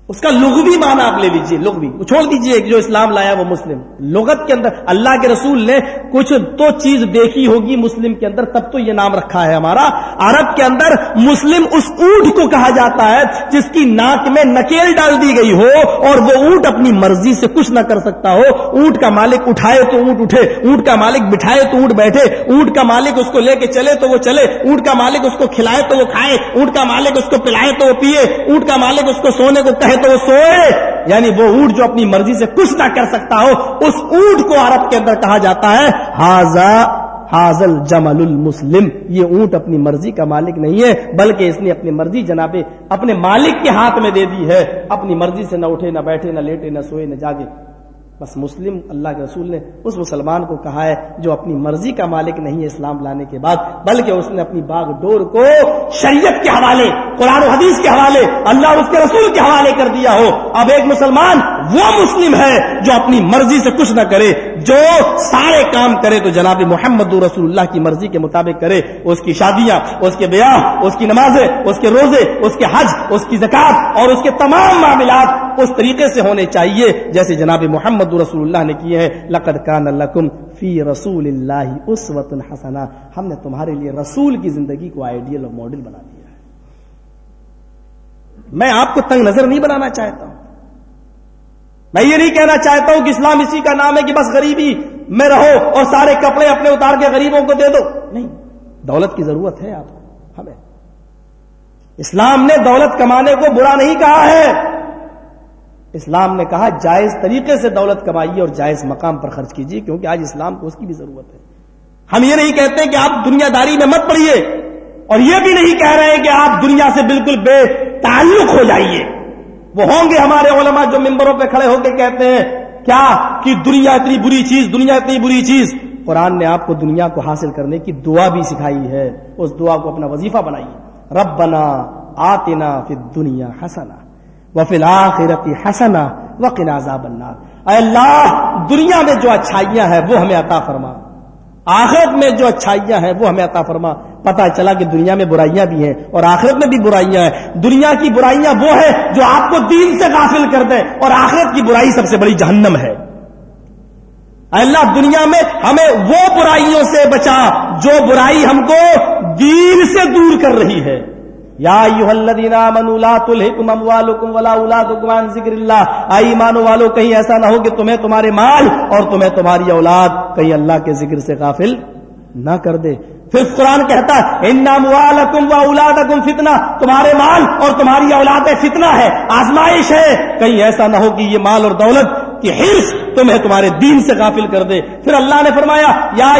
اس کا لغوی معنی آپ لے لیجیے، لغوی۔ وہ چھوڑ دیجیے کہ جو اسلام لایا وہ مسلم۔ لغت کے اندر اللہ کے رسول نے کچھ تو چیز دیکھی ہوگی مسلم کے اندر، تب تو یہ نام رکھا ہے ہمارا۔ عرب کے اندر مسلم اس اونٹ کو کہا جاتا ہے جس کی ناک میں نکیل ڈال دی گئی ہو اور وہ اونٹ اپنی مرضی سے کچھ نہ کر سکتا ہو۔ اونٹ کا مالک اٹھائے تو اونٹ اٹھے، اونٹ کا مالک بٹھائے تو اونٹ بیٹھے۔ اونٹ کا مالک اس کو لے کے چلے تو وہ چلے۔ اونٹ کا مالک اس کو کھلائے تو وہ کھائے۔ اونٹ کا مالک اس کو پلائے تو وہ پیے۔ اونٹ کا مالک اس کو سونے کو کہے تو وہ سوئے یعنی وہ اونٹ جو اپنی مرضی سے کچھ نہ کر سکتا ہو، اس اونٹ کو عرب کے اندر کہا جاتا ہے ہاضا حاضل جمل المسلم. یہ اونٹ اپنی مرضی کا مالک نہیں ہے، بلکہ اس نے اپنی مرضی جناب، اپنے مالک کے ہاتھ میں دے دی ہے۔ اپنی مرضی سے نہ اٹھے، نہ بیٹھے، نہ لیٹے، نہ سوئے، نہ جاگے۔ بس مسلم اللہ کے رسول نے اس مسلمان کو کہا ہے جو اپنی مرضی کا مالک نہیں ہے اسلام لانے کے بعد، بلکہ اس نے اپنی باغ ڈور کو شریعت کے حوالے، قرآن و حدیث کے حوالے، اللہ اور اس کے رسول کے حوالے کر دیا ہو۔ اب ایک مسلمان وہ مسلم ہے جو اپنی مرضی سے کچھ نہ کرے، جو سارے کام کرے تو جناب محمد رسول اللہ کی مرضی کے مطابق کرے۔ اس کی شادیاں، اس کے بیاہ، اس کی نمازیں، اس کے روزے، اس کے حج، اس کی زکات اور اس کے تمام معاملات اس طریقے سے ہونے چاہیے، جیسے جناب محمد محمد رسول اللہ نے کیے ہیں، لقد کان لکم فی رسول اللہ اسوۃ حسنہ ہم نے تمہارے لیے رسول کی زندگی کو آئیڈیل اور ماڈل بنا دیا ہے۔ میں آپ کو تنگ نظر نہیں بنانا چاہتا ہوں۔ میں یہ نہیں کہنا چاہتا ہوں کہ اسلام اسی کا نام ہے کہ بس غریبی میں رہو اور سارے کپڑے اپنے اتار کے غریبوں کو دے دو۔ نہیں، دولت کی ضرورت ہے آپ کو، ہمیں۔ اسلام نے دولت کمانے کو برا نہیں کہا ہے۔ اسلام نے کہا جائز طریقے سے دولت کمائیے اور جائز مقام پر خرچ کیجیے، کیونکہ آج اسلام کو اس کی بھی ضرورت ہے۔ ہم یہ نہیں کہتے کہ آپ دنیا داری میں مت پڑیے، اور یہ بھی نہیں کہہ رہے کہ آپ دنیا سے بالکل بے تعلق ہو جائیے۔ وہ ہوں گے ہمارے علماء جو ممبروں پہ کھڑے ہو کے کہتے ہیں، کیا کہ دنیا اتنی بری چیز، دنیا اتنی بری چیز۔ قرآن نے آپ کو دنیا کو حاصل کرنے کی دعا بھی سکھائی ہے، اس دعا کو اپنا وظیفہ بنائیے۔ رب بنا آتنا فی دنیا حسنا وفیل آخرتی حسنا وقنا عذاب النار۔ اے اللہ، دنیا میں جو اچھائیاں ہیں، وہ ہمیں عطا فرما۔ آخرت میں جو اچھائیاں ہیں، وہ ہمیں عطا فرما۔ پتا چلا کہ دنیا میں برائیاں بھی ہیں اور آخرت میں بھی برائیاں ہیں۔ دنیا کی برائیاں وہ ہے جو آپ کو دین سے غافل کر دے اور آخرت کی برائی سب سے بڑی جہنم ہے۔ اے اللہ، دنیا میں ہمیں وہ برائیوں سے بچا جو برائی ہم کو دین سے دور کر رہی ہے۔ یا الذین آمنوا لا تلہکم اموالکم ولا اولادکم عن ذکر اللہ اے ایمانو والو، کہیں ایسا نہ ہو کہ تمہیں تمہارے مال اور تمہیں تمہاری اولاد کہیں اللہ کے ذکر سے غافل نہ کر دے. پھر قرآن کہتا ہے ان اموالکم و اولادکم فتنہ تمہارے مال اور تمہاری اولاد فتنہ ہے، آزمائش ہے. کہیں ایسا نہ ہو کہ یہ مال اور دولت کی حرص تمہیں تمہارے دین سے غافل کر دے۔ پھر اللہ نے فرمایا، یا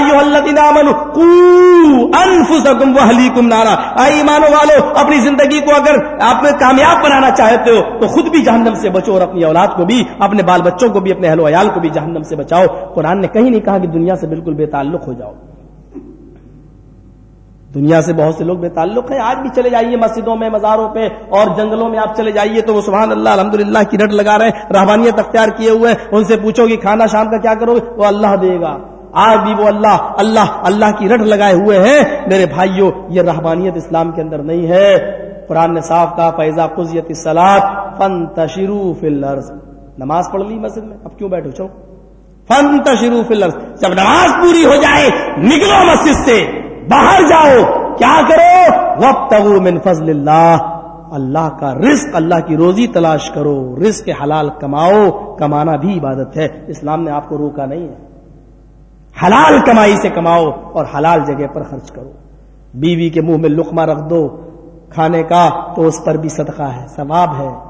نارا۔ ایمانو والو، اپنی زندگی کو اگر آپ کامیاب بنانا چاہتے ہو، تو خود بھی جہنم سے بچو اور اپنی اولاد کو بھی، اپنے بال بچوں کو بھی، اپنے اہل ویال کو بھی جہنم سے بچاؤ۔ قرآن نے کہیں نہیں کہا کہ دنیا سے بالکل بے تعلق ہو جاؤ۔ دنیا سے بہت سے لوگ بے تعلق ہیں۔ آج بھی چلے جائیے مسجدوں میں، مزاروں پہ اور جنگلوں میں آپ چلے جائیے تو وہ سبحان اللہ الحمد کی رٹ لگا رہے ہیں۔ رحبانیت اختیار کیے ہوئے ان سے پوچھو کہ کھانا شام کا کیا کرو گے؟ وہ اللہ دے گا۔ آج بھی وہ اللہ اللہ اللہ کی رٹ لگائے ہوئے ہیں۔ میرے بھائیوں یہ رحبانیت اسلام کے اندر نہیں ہے۔ قرآن نے صاف کہا فیضا قزیت سلاد فن تشرو فلرز نماز پڑھ لی مسجد میں؟ اب کیوں بیٹھو؟ چو فن تشرو فلرز جب نماز پوری ہو جائے، نکلو مسجد سے۔ باہر جاؤ، کیا کرو؟ وقت من فضل اللہ اللہ کا رزق، اللہ کی روزی تلاش کرو۔ رزق حلال کماؤ، کمانا بھی عبادت ہے۔ اسلام نے آپ کو روکا نہیں ہے۔ حلال کمائی سے کماؤ اور حلال جگہ پر خرچ کرو۔ بیوی کے منہ میں لقمہ رکھ دو۔ کھانے کا تو اس پر بھی صدقہ ہے، ثواب ہے۔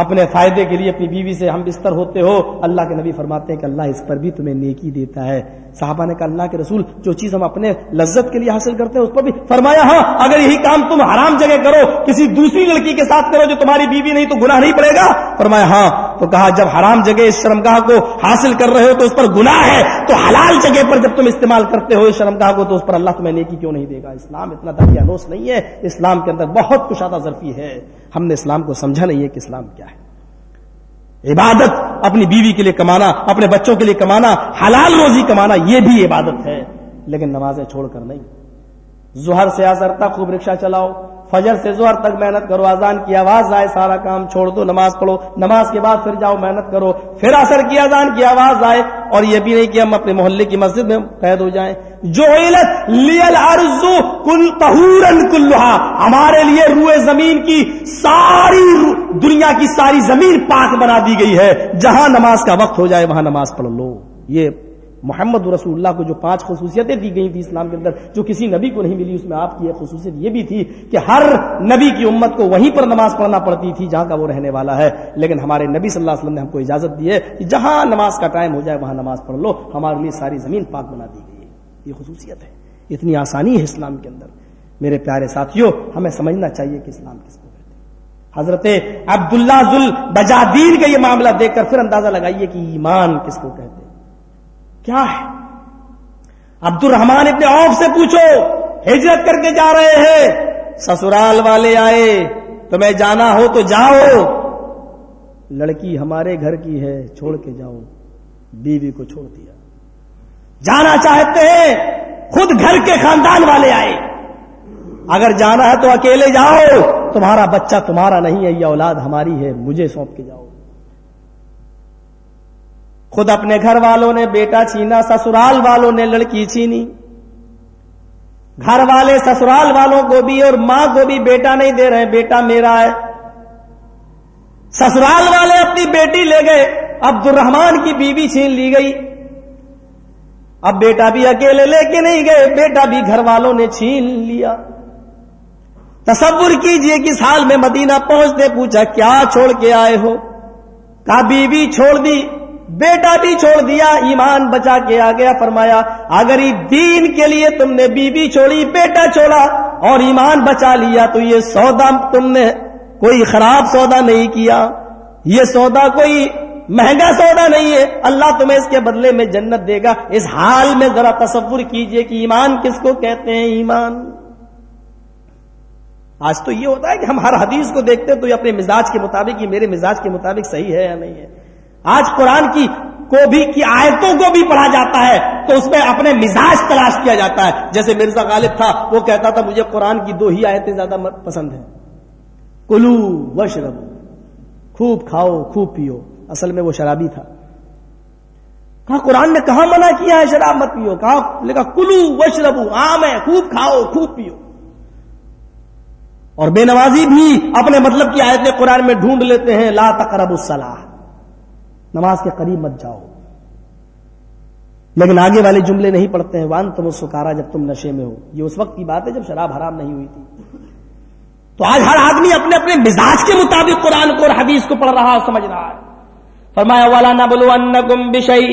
اپنے فائدے کے لیے اپنی بیوی سے ہم بستر ہوتے ہو۔ اللہ کے نبی فرماتے ہیں کہ اللہ اس پر بھی تمہیں نیکی دیتا ہے۔ صحابہ نے کہا، اللہ کے رسول، جو چیز ہم اپنے لذت کے لیے حاصل کرتے ہیں، اس پر بھی فرمایا ہاں اگر یہی کام تم حرام جگہ کرو، کسی دوسری لڑکی کے ساتھ کرو جو تمہاری بیوی نہیں، تو گناہ نہیں پڑے گا۔ فرمایا ہاں تو کہا، جب حرام جگہ اس شرمگاہ کو حاصل کر رہے ہو تو اس پر گناہ ہے۔ تو حلال جگہ پر جب تم استعمال کرتے ہو اس شرمگاہ کو، تو اس پر اللہ تمہیں نیکی کیوں نہیں دے گا؟ اسلام اتنا دریا نوس نہیں ہے۔ اسلام کے اندر بہت کشادہ ظرفی ہے۔ ہم نے اسلام کو سمجھا نہیں ہے کہ اسلام کیا عبادت اپنی بیوی کے لیے کمانا، اپنے بچوں کے لیے کمانا، حلال روزی کمانا، یہ بھی عبادت ہے، لیکن نمازیں چھوڑ کر نہیں۔ زہر سے آزر تک خوب رکشہ چلاؤ۔ فجر سے زہر تک محنت کرو، اذان کی آواز آئے، سارا کام چھوڑ دو، نماز پڑھو، نماز کے بعد پھر جاؤ، محنت کرو، پھر اثر کی اذان کی آواز آئے، اور یہ بھی نہیں کہ ہم اپنے محلے کی مسجد میں قید ہو جائیں۔ جو علت لو کل کلحا ہمارے لیے روئے زمین کی ساری دنیا کی ساری زمین پاک بنا دی گئی ہے، جہاں نماز کا وقت ہو جائے، وہاں نماز پڑھ لو۔ یہ محمد رسول اللہ کو جو پانچ خصوصیتیں دی گئی تھی اسلام کے اندر، جو کسی نبی کو نہیں ملی، اس میں آپ کی ایک خصوصیت یہ بھی تھی کہ ہر نبی کی امت کو وہیں پر نماز پڑھنا پڑتی تھی، جہاں کا وہ رہنے والا ہے۔ لیکن ہمارے نبی صلی اللہ علیہ وسلم نے ہم کو اجازت دی ہے کہ جہاں نماز کا ٹائم ہو جائے، وہاں نماز پڑھ لو۔ ہمارے لیے ساری زمین پاک بنا دی گئی ہے۔ یہ خصوصیت ہے۔ اتنی آسانی ہے اسلام کے اندر۔ میرے پیارے ساتھیوں ہمیں سمجھنا چاہیے کہ اسلام کس کو حضرت عبداللہ ذل بجادین کا یہ معاملہ دیکھ کر پھر اندازہ لگائیے کہ ایمان کس کو کہتے کیا ہے؟ عبد الرحمان ابن عوف سے پوچھو، ہجرت کر کے جا رہے ہیں۔ سسرال والے آئے، تمہیں جانا ہو تو جاؤ۔ لڑکی ہمارے گھر کی ہے، چھوڑ کے جاؤ۔ بیوی کو چھوڑ دیا۔ جانا چاہتے ہیں، خود گھر کے خاندان والے آئے۔ اگر جانا ہے تو اکیلے جاؤ، تمہارا بچہ تمہارا نہیں ہے، یہ اولاد ہماری ہے، مجھے سونپ کے جاؤ۔ خود اپنے گھر والوں نے، بیٹا چھینا، سسرال والوں نے، لڑکی چھینی۔ گھر والے سسرال والوں کو بھی اور ماں کو بھی بیٹا نہیں دے رہے، بیٹا میرا ہے۔ سسرال والے اپنی بیٹی لے گئے عبد الرحمان کی بیوی چھین لی گئی۔ اب بیٹا بھی اکیلے لے کے نہیں گئے، بیٹا بھی گھر والوں نے چھین لیا۔ تصور کیجیے کس حال میں مدینہ پہنچتے پوچھا، کیا چھوڑ کے آئے ہو؟ کہا، بیوی چھوڑ دی۔ بیٹا بھی چھوڑ دیا، ایمان بچا کے آ گیا، فرمایا، اگر دین کے لیے تم نے بیوی چھوڑی، بیٹا چھوڑا اور ایمان بچا لیا، تو یہ سودا تم نے کوئی خراب سودا نہیں کیا۔ یہ سودا کوئی مہنگا سودا نہیں ہے۔ اللہ تمہیں اس کے بدلے میں جنت دے گا۔ اس حال میں ذرا تصور کیجیے کہ ایمان کس کو کہتے ہیں؟ ایمان۔ آج تو یہ ہوتا ہے کہ ہم ہر حدیث کو دیکھتے تو یہ اپنے مزاج کے مطابق، یہ میرے مزاج کے مطابق صحیح ہے یا نہیں ہے؟ آج قرآن کی کو بھی کی آیتوں کو بھی پڑھا جاتا ہے تو اس میں اپنے مزاج تلاش کیا جاتا ہے۔ جیسے مرزا غالب تھا، وہ کہتا تھا، مجھے قرآن کی دو ہی آیتیں زیادہ پسند ہیں۔ کلو وشرب خوب کھاؤ، خوب پیو۔ اصل میں وہ شرابی تھا۔ کہا، قرآن نے کہاں منع کیا ہے شراب مت پیو؟ کہا لکھا کلو وشرب عام ہے، خوب کھاؤ، خوب پیو۔ اور بے نوازی بھی اپنے مطلب کی آیتیں قرآن میں ڈھونڈ لیتے ہیں، لا تقرب الصلاح نماز کے قریب مت جاؤ۔ لیکن آگے والے جملے نہیں پڑھتے ہیں وان تم سکارا جب تم نشے میں ہو۔ یہ اس وقت کی بات ہے جب شراب حرام نہیں ہوئی تھی۔ تو آج ہر آدمی اپنے اپنے مزاج کے مطابق قرآن کو اور حدیث کو پڑھ رہا سمجھ رہا ہے۔ فرمایا والا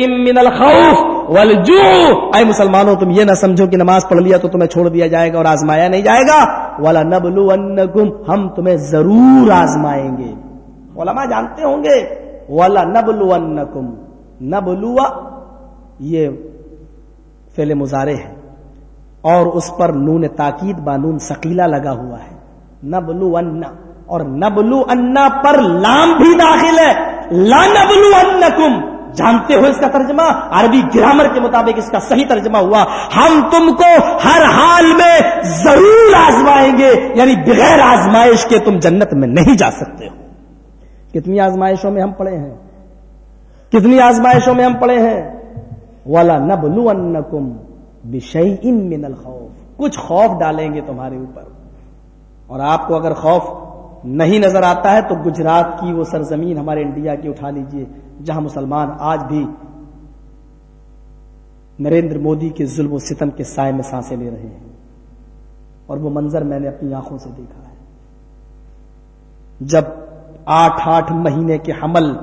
من الخوف والجوع اے مسلمانوں، تم یہ نہ سمجھو کہ نماز پڑھ لیا تو تمہیں چھوڑ دیا جائے گا اور آزمایا نہیں جائے گا۔ والا نبلو ہم تمہیں ضرور آزمائیں گے۔ علماء جانتے ہوں گے۔ والا نبلو نکم نبلو یہ فیل مظاہرے ہے، اور اس پر نون تاکید بانون سکیلا لگا ہوا ہے۔ نبلو انا اور نبلو انا پر لام بھی داخل ہے۔ لا نبلو انکم جانتے ہو اس کا ترجمہ؟ عربی گرامر کے مطابق اس کا صحیح ترجمہ ہوا۔ ہم تم کو ہر حال میں ضرور آزمائیں گے یعنی بغیر آزمائش کے تم جنت میں نہیں جا سکتے ہو۔ کتنی آزمائشوں میں ہم پڑے ہیں؟ کتنی آزمائشوں میں ہم پڑے ہیں؟ والا نبلو انکم بشئی من الخوف۔ کچھ خوف ڈالیں گے تمہارے اوپر۔ اور آپ کو اگر خوف نہیں نظر آتا ہے، تو گجرات کی وہ سرزمین ہمارے انڈیا کی، اٹھا لیجیے، جہاں مسلمان آج بھی نریندر مودی کے ظلم و ستم کے سائے میں سانسیں لے رہے ہیں۔ اور وہ منظر میں نے اپنی آنکھوں سے دیکھا ہے۔ جب آٹھ آٹھ مہینے کے حمل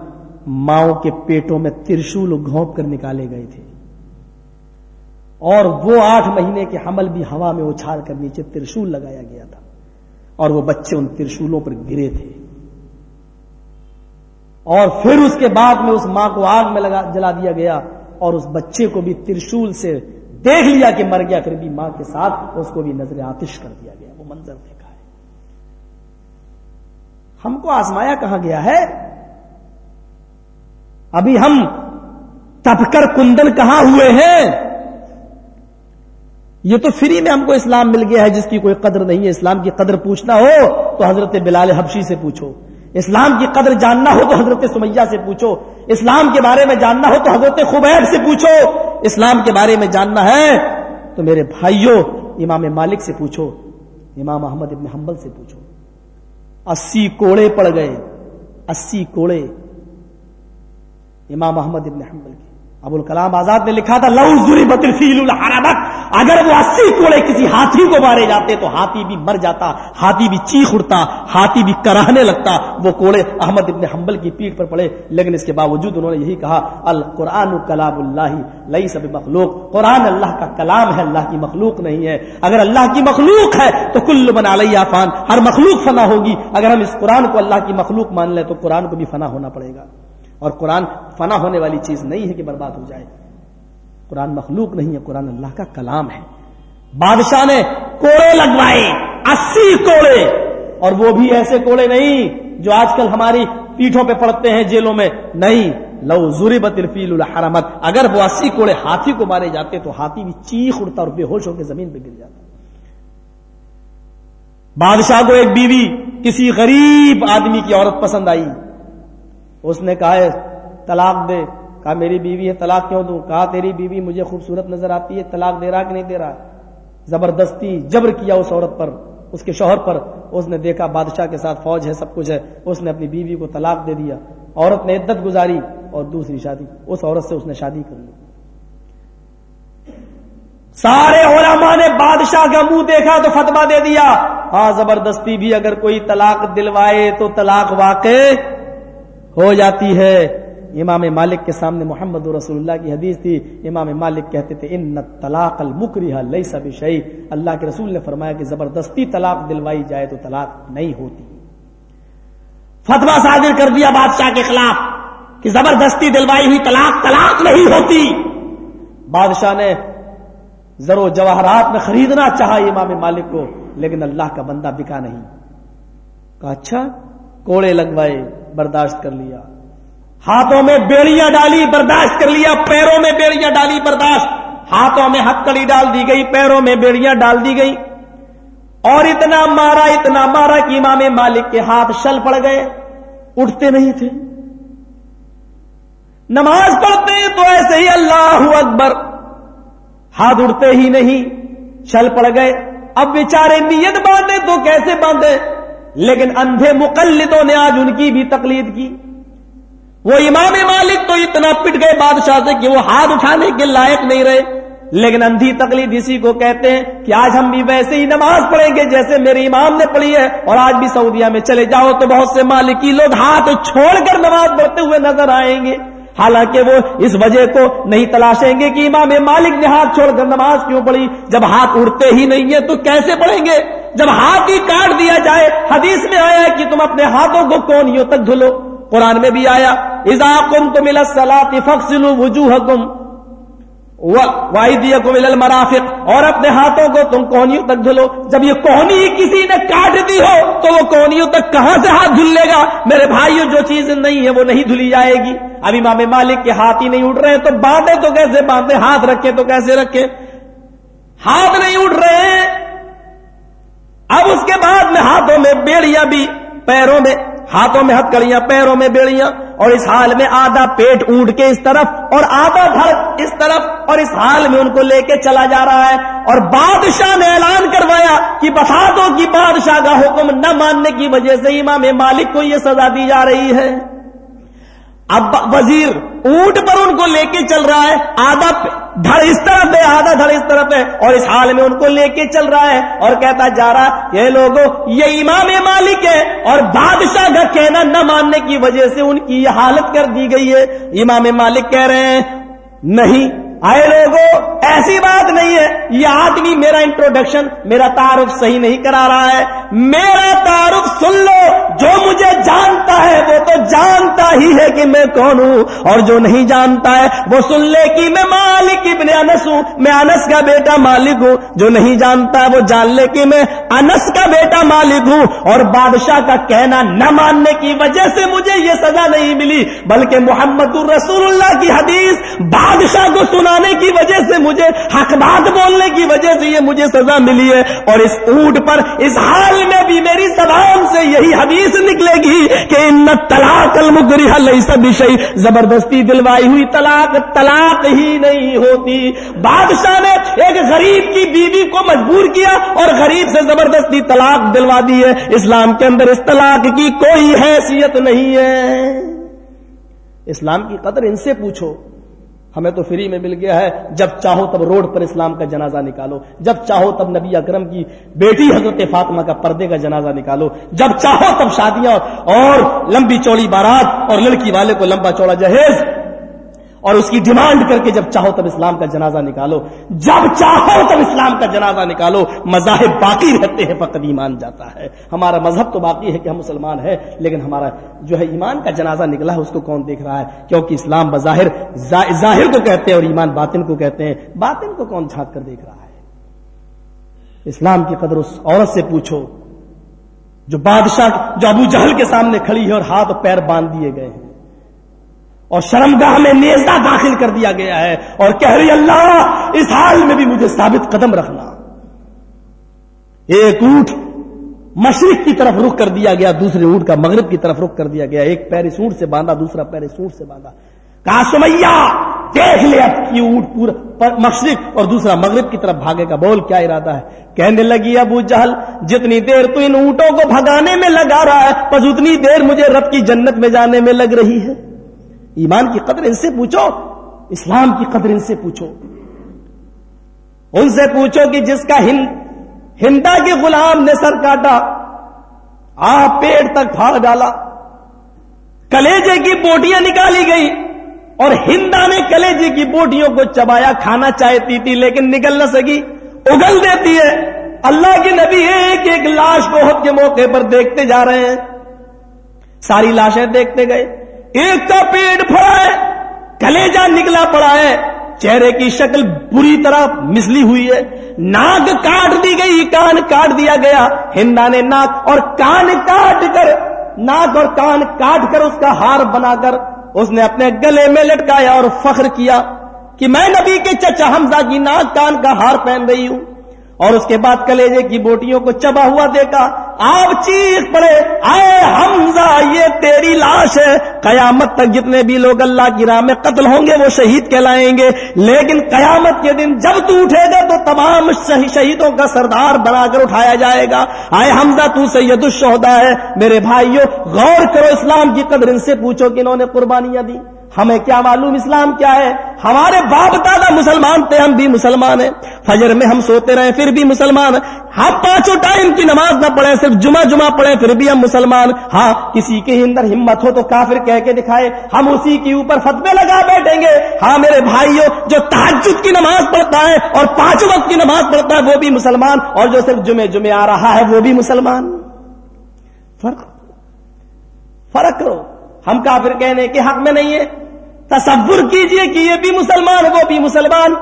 ماؤں کے پیٹوں میں ترشول گھونپ کر نکالے گئے تھے۔ اور وہ آٹھ مہینے کے حمل بھی ہوا میں اچھال کر نیچے ترشول لگایا گیا تھا اور وہ بچے ان ترشولوں پر گرے تھے۔ اور پھر اس کے بعد میں اس ماں کو آگ میں لگا، جلا دیا گیا اور اس بچے کو بھی ترشول سے دیکھ لیا کہ مر گیا، پھر بھی ماں کے ساتھ اس کو بھی نظر آتش کر دیا گیا، وہ منظر دیکھا ہم کو آزمایا کہاں گیا ہے۔ ابھی ہم تپ کر کندن کہاں ہوئے ہیں؟ یہ تو فری میں ہم کو اسلام مل گیا ہے، جس کی کوئی قدر نہیں ہے۔ اسلام کی قدر پوچھنا ہو تو حضرت بلال حبشی سے پوچھو۔ اسلام کی قدر جاننا ہو تو حضرت سمیہ سے پوچھو۔ اسلام کے بارے میں جاننا ہو تو حضرت خبیب سے پوچھو۔ اسلام کے بارے میں جاننا ہے تو میرے بھائیوں، امام مالک سے پوچھو، امام احمد ابن حنبل سے پوچھو۔ اسی کوڑے پڑ گئے اسی کوڑے۔ امام احمد ابن حنبل کے ابو الکلام آزاد نے لکھا تھا، لو زوری فیل اگر وہ اسی کوڑے کسی ہاتھی کو مارے جاتے تو ہاتھی بھی مر جاتا، ہاتھی بھی چیخ اڑتا، ہاتھی بھی کراہنے لگتا۔ وہ کوڑے احمد ابن حنبل کی پیٹ پر پڑے، لیکن اس کے باوجود انہوں نے یہی کہا، القرآن کلام اللہ لئی سب مخلوق قرآن اللہ کا کلام ہے، اللہ کی مخلوق نہیں ہے۔ اگر اللہ کی مخلوق ہے تو کل بنا لئی فان، ہر مخلوق فنا ہوگی۔ اگر ہم اس قرآن کو اللہ کی مخلوق مان لیں تو قرآن کو بھی فنا ہونا پڑے گا۔ اور قرآن فنا ہونے والی چیز نہیں ہے کہ برباد ہو جائے۔ قرآن مخلوق نہیں ہے، قرآن اللہ کا کلام ہے۔ بادشاہ نے کوڑے لگوائے، اسی کوڑے۔ اور وہ بھی ایسے کوڑے نہیں جو آج کل ہماری پیٹھوں پہ پڑتے ہیں، جیلوں میں۔ نہیں، لو زوری بترفیل الحرمت۔ اگر وہ اسی کوڑے ہاتھی کو مارے جاتے تو ہاتھی بھی چیخ اڑتا اور بے ہوش ہو کے زمین پہ گر جاتا۔ بادشاہ کو ایک بیوی کسی غریب آدمی کی عورت پسند آئی۔ اس نے کہا طلاق دے. کہا، میری بیوی ہے، طلاق کیوں دوں؟ کہا، تیری بیوی مجھے خوبصورت نظر آتی ہے، طلاق دے رہا کہ نہیں دے رہا؟ زبردستی جبر کیا اس عورت پر، اس کے شوہر پر۔ اس نے دیکھا بادشاہ کے ساتھ فوج ہے، سب کچھ ہے۔ اس نے اپنی بیوی کو طلاق دے دیا۔ عورت نے عدت گزاری اور دوسری شادی، اس عورت سے اس نے شادی کر لی۔ سارے علماء نے بادشاہ کا منہ دیکھا تو فتوا دے دیا۔ ہاں زبردستی بھی اگر کوئی طلاق دلوائے تو طلاق واقع ہو جاتی ہے۔ امام مالک کے سامنے محمد رسول اللہ کی حدیث تھی۔ امام مالک کہتے تھے، ان طلاق المکریہ لئی سب شعی اللہ کے رسول نے فرمایا کہ زبردستی طلاق دلوائی جائے تو طلاق نہیں ہوتی۔ فتوا صادر کر دیا بادشاہ کے خلاف کہ زبردستی دلوائی ہوئی طلاق طلاق نہیں ہوتی۔ بادشاہ نے زرو جواہرات میں خریدنا چاہا امام مالک کو، لیکن اللہ کا بندہ بکا نہیں۔ کہا اچھا کوڑے لگوائے، برداشت کر لیا۔ ہاتھوں میں بیڑیاں ڈالی، برداشت کر لیا۔ پیروں میں بیڑیاں ڈالی، برداشت۔ ہاتھوں میں ہتکڑی ڈال دی گئی، پیروں میں بیڑیاں ڈال دی گئی۔ اور اتنا مارا اتنا مارا کہ امام مالک کے ہاتھ شل پڑ گئے۔ اٹھتے نہیں تھے۔ نماز پڑھتے تو ایسے ہی اللہ اکبر۔ ہاتھ اڑتے ہی نہیں، شل پڑ گئے۔ اب بیچارے نیت باندھے تو کیسے باندھے؟ لیکن اندھے مقلدوں نے آج ان کی بھی تقلید کی۔ وہ امام مالک تو اتنا پٹ گئے بادشاہ سے کہ وہ ہاتھ اٹھانے کے لائق نہیں رہے۔ لیکن اندھی تقلید اسی کو کہتے ہیں کہ آج ہم بھی ویسے ہی نماز پڑھیں گے جیسے میرے امام نے پڑھی ہے اور آج بھی سعودیہ میں چلے جاؤ تو بہت سے مالکی لوگ ہاتھ چھوڑ کر نماز پڑھتے ہوئے نظر آئیں گے۔ حالانکہ وہ اس وجہ کو نہیں تلاشیں گے کہ امام مالک نے ہاتھ چھوڑ کر نماز کیوں پڑھی؟ جب ہاتھ اڑتے ہی نہیں ہے تو کیسے پڑھیں گے؟ جب ہاتھ ہی کاٹ دیا جائے، حدیث میں آیا کہ تم اپنے ہاتھوں کو کون تک دھلو۔ قرآن میں بھی آیا اضا کم تم سلاتی فخل وجوہ کم واحد مرافق اور اپنے ہاتھوں کو تم کونیوں تک دھلو۔ جب یہ کونی کسی نے کاٹ دی ہو، تو وہ کونیوں تک کہاں سے ہاتھ دھل لے گا؟ میرے بھائیوں جو چیز نہیں ہے، وہ نہیں دھلی جائے گی۔ ابھی مام مالک کے ہاتھ ہی نہیں اٹھ رہے تو باندھے تو کیسے؟ باندھے ہاتھ رکھے تو کیسے رکھے ہاتھ نہیں اٹھ رہے اب اس کے بعد میں ہاتھوں میں بیڑیاں بھی، پیروں میں، ہاتھوں میں ہتکڑیاں پیروں میں بیڑیاں۔ اور اس حال میں آدھا پیٹ اونٹ کے اس طرف اور آدھا دھڑ اس طرف اور اس حال میں ان کو لے کے چلا جا رہا ہے اور بادشاہ نے اعلان کروایا کہ بتا دو کہ بادشاہ کا حکم نہ ماننے کی وجہ سے امام مالک کو یہ سزا دی جا رہی ہے۔ اب وزیر اونٹ پر ان کو لے کے چل رہا ہے، آدھا دھڑ اس طرف ہے، آدھا دھڑ اس طرف ہے، اور اس حال میں ان کو لے کے چل رہا ہے، اور کہتا جا رہا، یہ لوگوں، یہ امام مالک ہے اور بادشاہ کا کہنا نہ ماننے کی وجہ سے ان کی یہ حالت کر دی گئی ہے۔ امام مالک کہہ رہے ہیں، نہیں آئے لوگوں، ایسی بات نہیں ہے۔ یہ آدمی میرا انٹروڈکشن میرا تعارف صحیح نہیں کرا رہا ہے۔ میرا تعارف سن لو۔ جو مجھے جانتا ہے، وہ تو جانتا ہی ہے کہ میں کون ہوں۔ اور جو نہیں جانتا ہے، وہ سن لے کہ میں مالک ابن انس ہوں۔ میں انس کا بیٹا مالک ہوں۔ جو نہیں جانتا ہے، وہ جان لے کہ میں انس کا بیٹا مالک ہوں۔ اور بادشاہ کا کہنا نہ ماننے کی وجہ سے مجھے یہ سزا نہیں ملی، بلکہ محمد الرسول اللہ کی حدیث بادشاہ کو سنا۔ سنانے کی وجہ سے مجھے حق بات بولنے کی وجہ سے یہ مجھے سزا ملی ہے اور اس اونٹ پر، اس حال میں بھی میری زبان سے یہی حدیث نکلے گی کہ ان طلاق المکری سب زبردستی دلوائی ہوئی طلاق طلاق ہی نہیں ہوتی۔ بادشاہ نے ایک غریب کی بیوی کو مجبور کیا اور غریب سے زبردستی طلاق دلوا دی ہے۔ اسلام کے اندر اس طلاق کی کوئی حیثیت نہیں ہے۔ اسلام کی قدر ان سے پوچھو۔ ہمیں تو فری میں مل گیا ہے۔ جب چاہو تب روڈ پر اسلام کا جنازہ نکالو۔ جب چاہو تب نبی اکرم کی بیٹی حضرت فاطمہ کا پردے کا جنازہ نکالو۔ جب چاہو تب شادیاں اور لمبی چوڑی بارات اور لڑکی والے کو لمبا چوڑا جہیز اور اس کی ڈیمانڈ کر کے جب چاہو تب اسلام کا جنازہ نکالو، جب چاہو تب اسلام کا جنازہ نکالو، مذاہب باقی رہتے ہیں، فقط ایمان جاتا ہے۔ ہمارا مذہب تو باقی ہے کہ ہم مسلمان ہیں، لیکن ہمارا جو ہے ایمان کا جنازہ نکلا ہے، اس کو کون دیکھ رہا ہے؟ کیونکہ اسلام بظاہر ظاہر کو کہتے ہیں اور ایمان باطن کو کہتے ہیں۔ باطن کو کون جھانک کر دیکھ رہا ہے؟ اسلام کی قدر اس عورت سے پوچھو، جو بادشاہ، جو ابو جہل کے سامنے کھڑی ہے اور ہاتھ پیر باندھ دیے گئے ہیں۔ اور شرمگاہ میں نیزہ داخل کر دیا گیا ہے اور کہہ رہی اللہ، اس حال میں بھی مجھے ثابت قدم رکھنا۔ ایک اونٹ مشرق کی طرف رخ کر دیا گیا، دوسرے اونٹ کا مغرب کی طرف رخ کر دیا گیا۔ ایک پیر اس اونٹ سے باندھا، دوسرا پیر اس اونٹ سے باندھا۔ کہا سمیا دیکھ لے اب کی اونٹ پورا مشرق اور دوسرا مغرب کی طرف بھاگے کا بول، کیا ارادہ ہے؟ کہنے لگی، ابو جہل، جتنی دیر تو ان اونٹوں کو بھگانے میں لگا رہا ہے، بس اتنی دیر مجھے رب کی جنت میں جانے میں لگ رہی ہے۔ ایمان کی قدر ان سے پوچھو، اسلام کی قدر ان سے پوچھو۔ ان سے پوچھو کہ جس کا ہند ہندا کے غلام نے سر کاٹا آپ پیٹ تک پھاڑ ڈالا۔ کلیجے کی بوٹیاں نکالی گئی اور ہندا نے کلیجے کی بوٹیوں کو چبایا، کھانا چاہتی تھی لیکن نکل نہ سکی۔ اگل دیتی ہے، اللہ کے نبی ایک ایک لاش کو کے موقع پر دیکھتے جا رہے ہیں۔ ساری لاشیں دیکھتے گئے۔ ایک کا پیٹ پھڑا ہے کلیجا نکلا پڑا ہے، چہرے کی شکل بری طرح مسلی ہوئی ہے۔ ناک کاٹ دی گئی، کان کاٹ دیا گیا۔ ہندا نے ناک اور کان کاٹ کر، ناک اور کان کاٹ کر اس کا ہار بنا کر اس نے اپنے گلے میں لٹکایا اور فخر کیا کہ میں نبی کے چچا حمزہ کی ناک کان کا ہار پہن رہی ہوں۔ اور اس کے بعد کلیجے کی بوٹیوں کو چبا ہوا دیکھا۔ آپ چیخ پڑے، آئے حمزہ، یہ تیری لاش ہے۔ قیامت تک جتنے بھی لوگ اللہ کی راہ میں قتل ہوں گے، وہ شہید کہلائیں گے۔ لیکن قیامت کے دن جب تو اٹھے گا، تو تمام شہیدوں کا سردار بنا کر اٹھایا جائے گا۔ آئے حمزہ، تو سید الشہدا ہے۔ میرے بھائیوں غور کرو، اسلام کی قدر ان سے پوچھو کہ انہوں نے قربانیاں دی ہمیں کیا معلوم اسلام کیا ہے؟ ہمارے باپ دادا مسلمان تھے، ہم بھی مسلمان ہیں۔ فجر میں ہم سوتے رہے، پھر بھی مسلمان ہم پانچوں ٹائم کی نماز نہ پڑھے صرف جمعہ جمعہ پڑھے پھر بھی ہم مسلمان ہاں کسی کے اندر ہمت ہو تو کافر کہہ کے دکھائے، ہم اسی کے اوپر فتوے لگا بیٹھیں گے۔ ہاں میرے بھائیوں، جو تحجد کی نماز پڑھتا ہے اور پانچ وقت کی نماز پڑھتا ہے، وہ بھی مسلمان، اور جو صرف جمعے جمعے آ رہا ہے، وہ بھی مسلمان۔ فرق فرق کرو۔ ہم کافر کہنے کے حق میں نہیں ہے تصور کیجیے کہ یہ بھی مسلمان وہ بھی مسلمان۔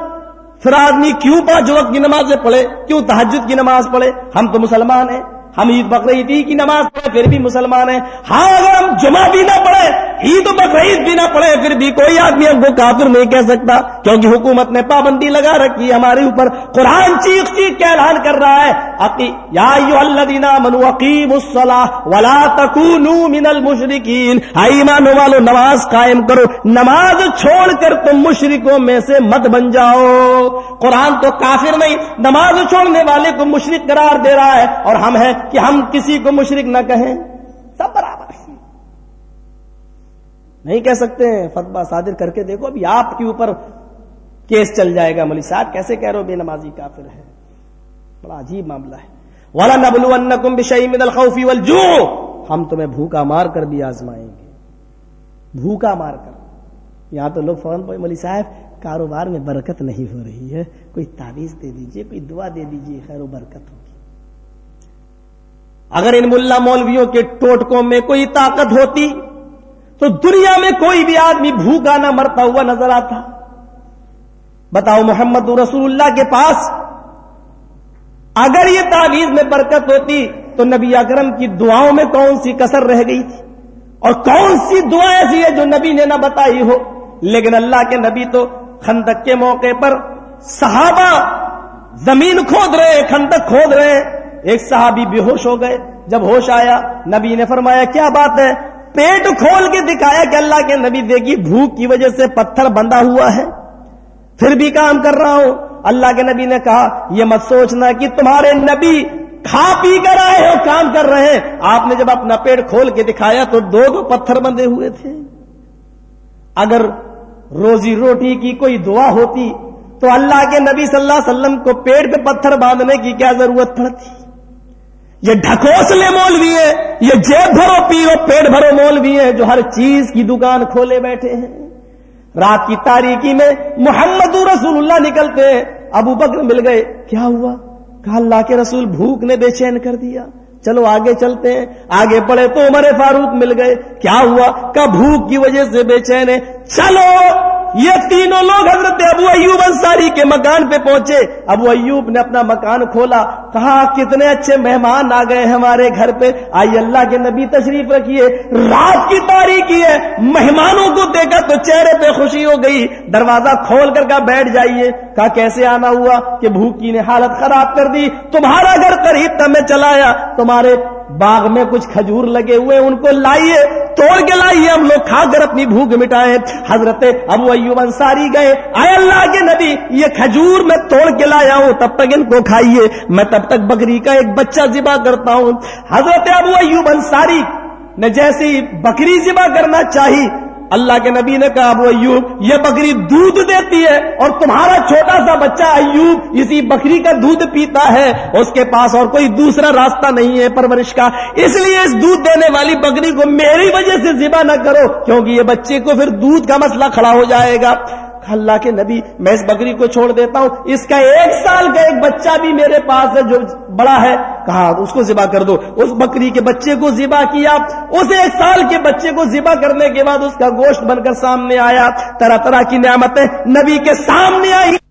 پھر آدمی کیوں پانچ وقت کی نمازیں پڑھے، کیوں تحجد کی نماز پڑھے؟ ہم تو مسلمان ہیں۔ ہم عید بقرعید کی نماز پڑھے پھر بھی مسلمان ہیں۔ ہاں اگر ہم جمعہ بھی نہ پڑھے عید بقرعید بھی نہ پڑھے پھر بھی کوئی آدمی ہم کو کافر نہیں کہہ سکتا، کیونکہ حکومت نے پابندی لگا رکھی ہے ہمارے اوپر۔ قرآن چیخ چیخ کے اعلان کر رہا ہے۔ یا منو عقیم ولا تکونوا من المشرکین۔ ایمانو والو، نماز قائم کرو۔ نماز چھوڑ کر تم مشرکوں میں سے مت بن جاؤ۔ قرآن تو کافر نہیں، نماز چھوڑنے والے کو مشرک قرار دے رہا ہے اور ہم ہیں کہ ہم کسی کو مشرق نہ کہیں، سب برابر ہیں۔ نہیں کہہ سکتے ہیں فتبہ صادر کر کے دیکھو، ابھی آپ کے اوپر کیس چل جائے گا۔ ملی صاحب، کیسے کہہ رہے ہو؟ بے نمازی کافر ہے بڑا عجیب معاملہ ہے۔ والا نبلو ان بشئی من والجوع۔ ہم تمہیں بھوکا مار کر بھی آزمائیں گے۔ بھوکا مار کر۔ یہاں تو لوگ فوراً پہ ملی صاحب، کاروبار میں برکت نہیں ہو رہی ہے۔ کوئی تعویذ دے دیجیے، کوئی دعا دے دیجیے، خیر و برکت ہوگی اگر ان ملا مولویوں کے ٹوٹکوں میں کوئی طاقت ہوتی تو دنیا میں کوئی بھی آدمی بھوکا نہ مرتا ہوا نظر آتا۔ بتاؤ محمد رسول اللہ کے پاس اگر یہ تعویذ میں برکت ہوتی تو نبی اکرم کی دعاؤں میں کون سی کسر رہ گئی تھی؟ اور کون سی دعا ایسی ہے جو نبی نے نہ بتائی ہو؟ لیکن اللہ کے نبی تو خندق کے موقع پر صحابہ زمین کھود رہے، خندق کھود رہے۔ ہیں ایک صحابی بے ہوش ہو گئے۔ جب ہوش آیا، نبی نے فرمایا، کیا بات ہے؟ پیٹ کھول کے دکھایا کہ اللہ کے نبی دیکھی بھوک کی وجہ سے پتھر بندھا ہوا ہے۔ پھر بھی کام کر رہا ہوں۔ اللہ کے نبی نے کہا، یہ مت سوچنا کہ تمہارے نبی کھا پی کر آئے ہو کام کر رہے ہیں۔ آپ نے جب اپنا پیٹ کھول کے دکھایا تو دو دو پتھر بندے ہوئے تھے۔ اگر روزی روٹی کی کوئی دعا ہوتی تو اللہ کے نبی صلی اللہ علیہ وسلم کو پیٹ پہ پتھر باندھنے کی کیا ضرورت پڑتی؟ یہ ڈھکوسلے مول بھی ہیں، یہ جیب بھرو پیو پیٹ بھرو مول بھی ہیں جو ہر چیز کی دکان کھولے بیٹھے ہیں۔ رات کی تاریخی میں محمد رسول اللہ نکلتے ہیں۔ ابو بکر مل گئے، کیا ہوا؟ کہا اللہ کے رسول بھوک نے بے چین کر دیا۔ چلو آگے چلتے ہیں۔ آگے پڑے تو عمر فاروق مل گئے۔ کیا ہوا؟ کا بھوک کی وجہ سے بے چین ہے چلو یہ تینوں لوگ حضرت ابو ایوب انصاری کے مکان پہ پہنچے۔ ابو ایوب نے اپنا مکان کھولا۔ کہا، کتنے اچھے مہمان آ گئے ہمارے گھر پہ۔ آئی اللہ کے نبی تشریف رکھیے۔ رات کی تاریخی ہے۔ مہمانوں کو دیکھا تو چہرے پہ خوشی ہو گئی۔ دروازہ کھول کر کا بیٹھ جائیے۔ کہا، کیسے آنا ہوا کہ بھوکی نے حالت خراب کر دی؟ تمہارا گھر قریب تھا میں چلایا تمہارے باغ میں کچھ کھجور لگے ہوئے ان کو لائیے، توڑ کے لائیے، ہم لوگ کھا کر اپنی بھوک مٹائے۔ حضرت ابو ایوب انصاری گئے، آئے اللہ کے نبی، یہ کھجور میں توڑ کے لایا ہوں، تب تک ان کو کھائیے۔ میں تب تک بکری کا ایک بچہ ذبح کرتا ہوں۔ حضرت ابو ایوب انصاری نے جیسی بکری ذبح کرنا چاہی اللہ کے نبی نے کہا، ابو ایوب، یہ بکری دودھ دیتی ہے اور تمہارا چھوٹا سا بچہ ایوب اسی بکری کا دودھ پیتا ہے، اس کے پاس اور کوئی دوسرا راستہ نہیں ہے پرورش کا۔ اس لیے اس دودھ دینے والی بکری کو میری وجہ سے ذبح نہ کرو، کیونکہ یہ بچے کو پھر دودھ کا مسئلہ کھڑا ہو جائے گا۔ اللہ کے نبی، میں اس بکری کو چھوڑ دیتا ہوں۔ اس کا ایک سال کا ایک بچہ بھی میرے پاس ہے جو بڑا ہے۔ کہا، اس کو ذبح کر دو۔ اس بکری کے بچے کو ذبح کیا۔ اس ایک سال کے بچے کو ذبح کرنے کے بعد اس کا گوشت بن کر سامنے آیا۔ طرح طرح کی نعمتیں نبی کے سامنے آئی۔